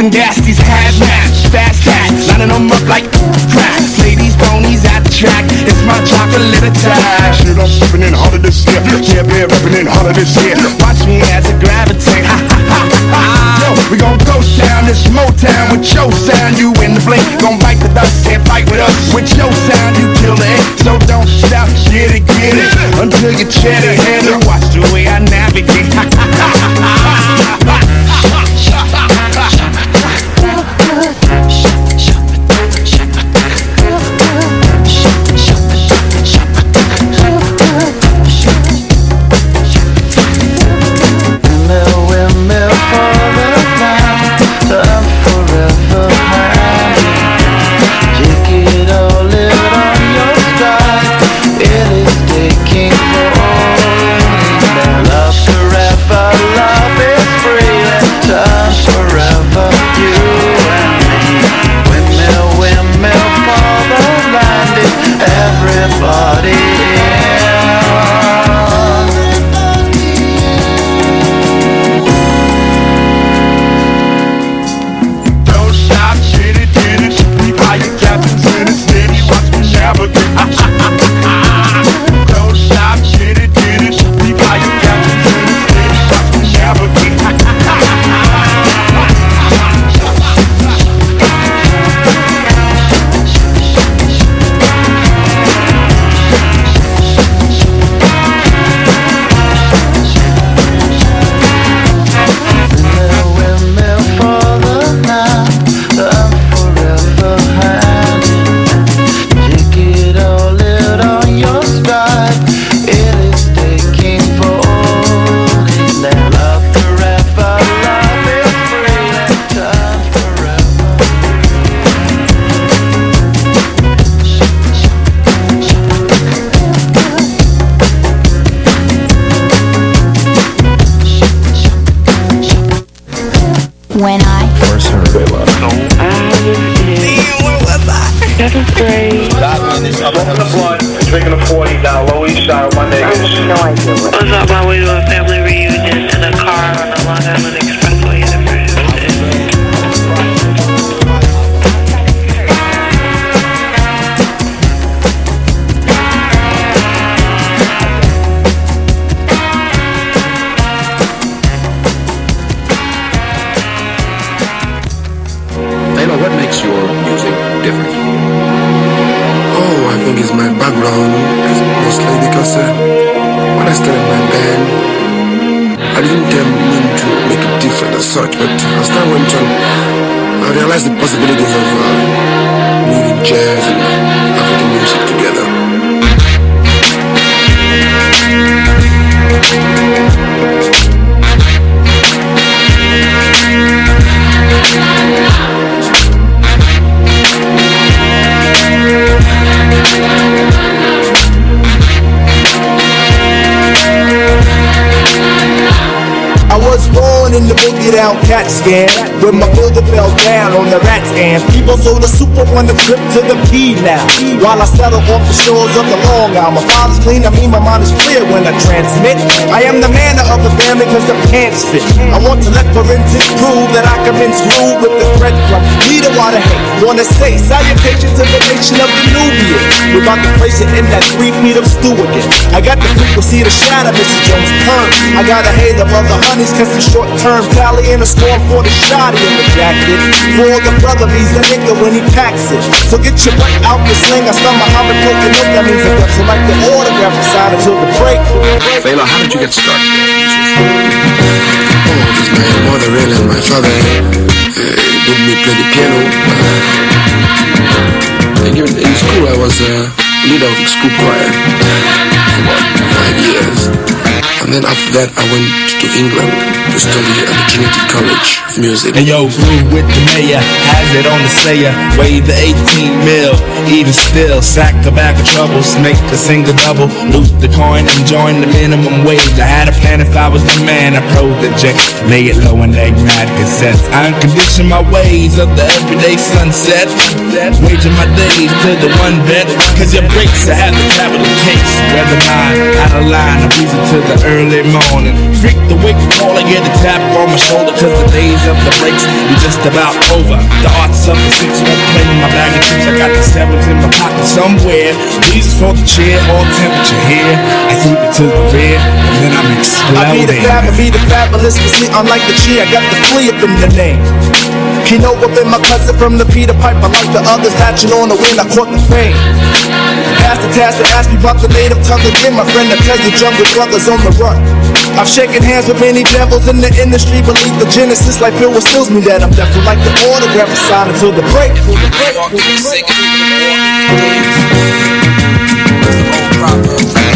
Gas, these hazmats, fast cats, lining them up like crack. Play these ponies at the track, it's my chocolate attack. Shit, I'm stepping in harder this year. Yeah, been repping in harder this year. Watch me as I gravitate. Ha ha ha ha. Yo, we gon' ghost down this Motown with your sound. You in the blink, gon' bite the dust, can't fight with us. With your sound, you kill it. So don't stop, get it, get it. Until you chat it, on the trip to the P now While I settle off the shores of the Long Island My father's clean, I mean my mind is clear when I transmit. I am the man of the family cause the pants fit. I want to let forensics prove that I can screwed with the thread from a water hate, wanna say salutations to the nation of the Nubian. We're about to place it in that three feet of stew again I got the frequency to shatter Mrs. Jones' turn I got a hate of other honeys cause the short term tally in a score for the shotty in the jacket. For the brother, he's a nigga when he packs it. So get your butt out the sling I start and that means a rep So like the autograph inside until the break how did you get started? Oh, my mother and my father uh, did me play the piano. In, in school, I was uh, leader of the school choir for about five years. And then after that, I went to England to study at the Trinity College of Music. And yo, Blue with the mayor, has it on the slayer. Weigh the 18 mil, even still, sack a bag of troubles, make a single double, loot the coin and join the minimum wage. I had a plan if I was the man, I protege, lay it low and mad cassettes. I uncondition my ways of the everyday sunset, waging my days to the one bet, cause your breaks I have the capital case. Whether mine, out of line, I'm reason to the early morning. Freak the wake call, I get a tap on my shoulder, cause the days of the breaks we just about over. The arts of the six won't play in my bag of chips. I got the sevens in my pocket somewhere. These for the chair, all temperature here. I keep it to the rear, and then I'm exploding I be the fab, I be the fabulous, but see, unlike the G, I got the flea up in the name. Kino up in my cousin from the Peter Piper, like the others latching on the wind, I caught the fame. Pass the task to ask me about the native tongue again, my friend. I tell you, jungle brothers on the run. I've shaken hands with many devils in the industry, believe the genesis like Phil Stills me that I'm definitely like the autograph sign until the break. Until the break. Until the break.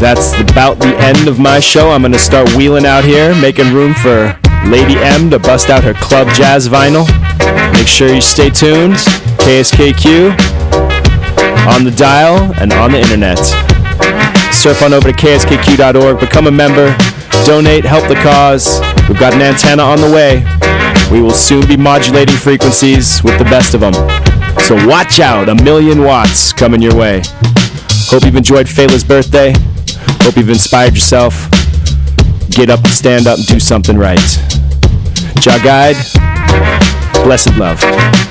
That's about the end of my show. I'm going to start wheeling out here, making room for Lady M to bust out her club jazz vinyl. Make sure you stay tuned. KSKQ on the dial and on the internet. Surf on over to kskq.org, become a member, donate, help the cause. We've got an antenna on the way. We will soon be modulating frequencies with the best of them. So watch out, a million watts coming your way. Hope you've enjoyed Fela's birthday. Hope you've inspired yourself. Get up, and stand up, and do something right. Ja Guide, blessed love.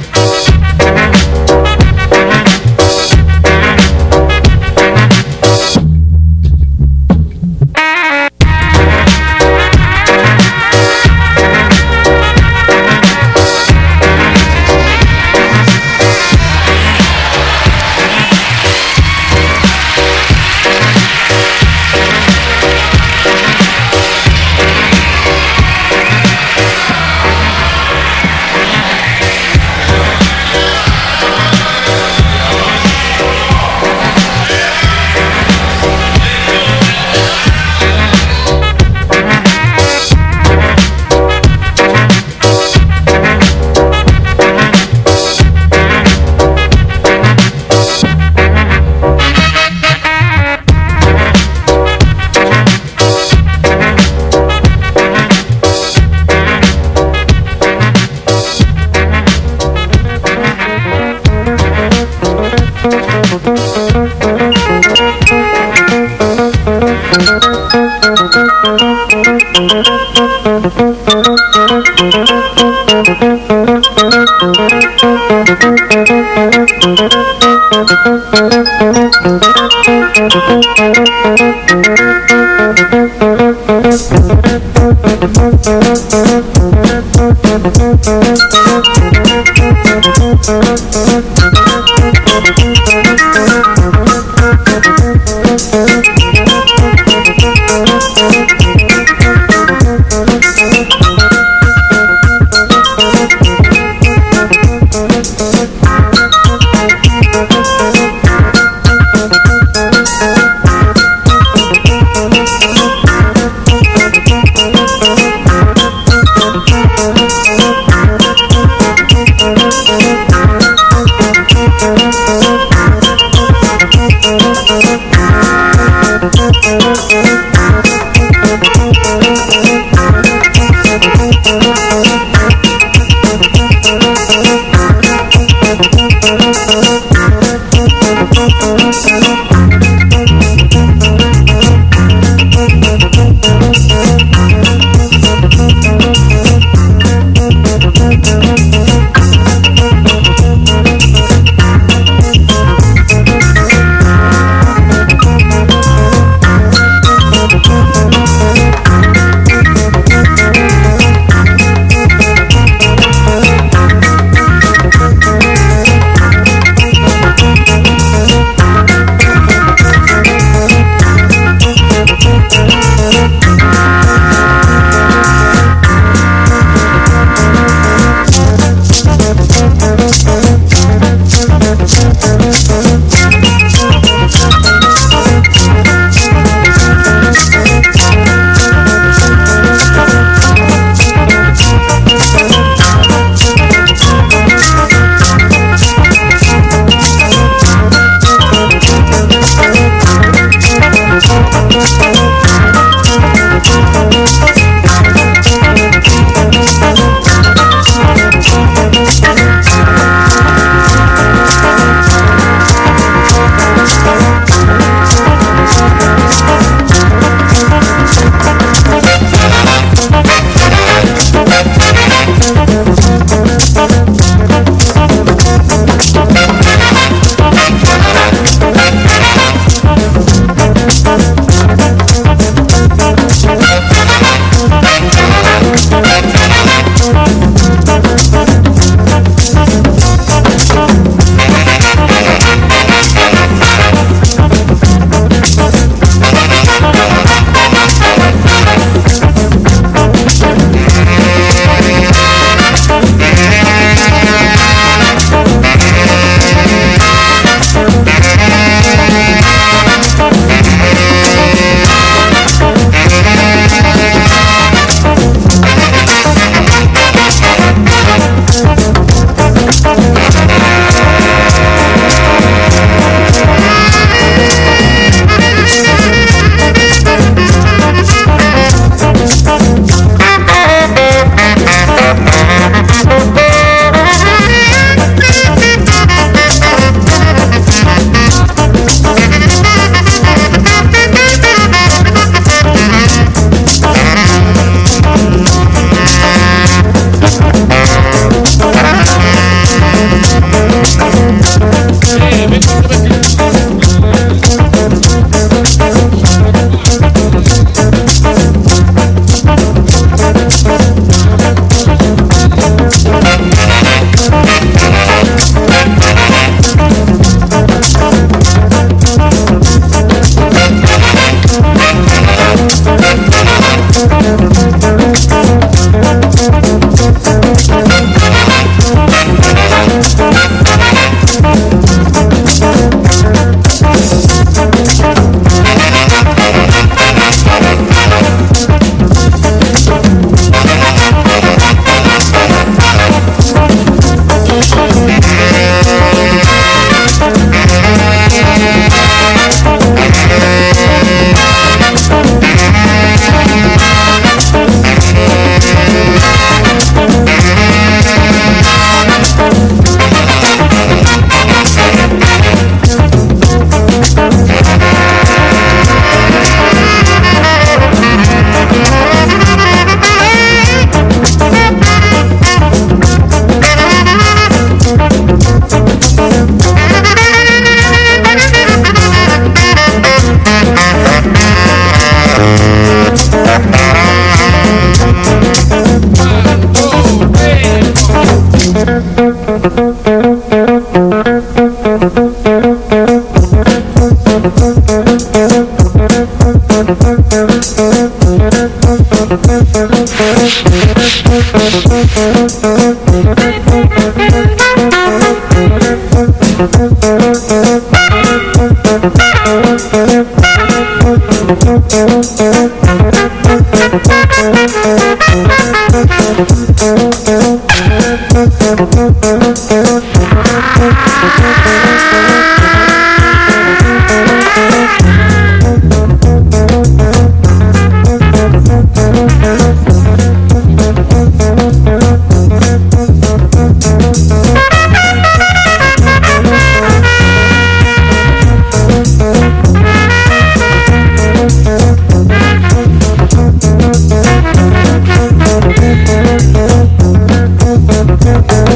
Thank you.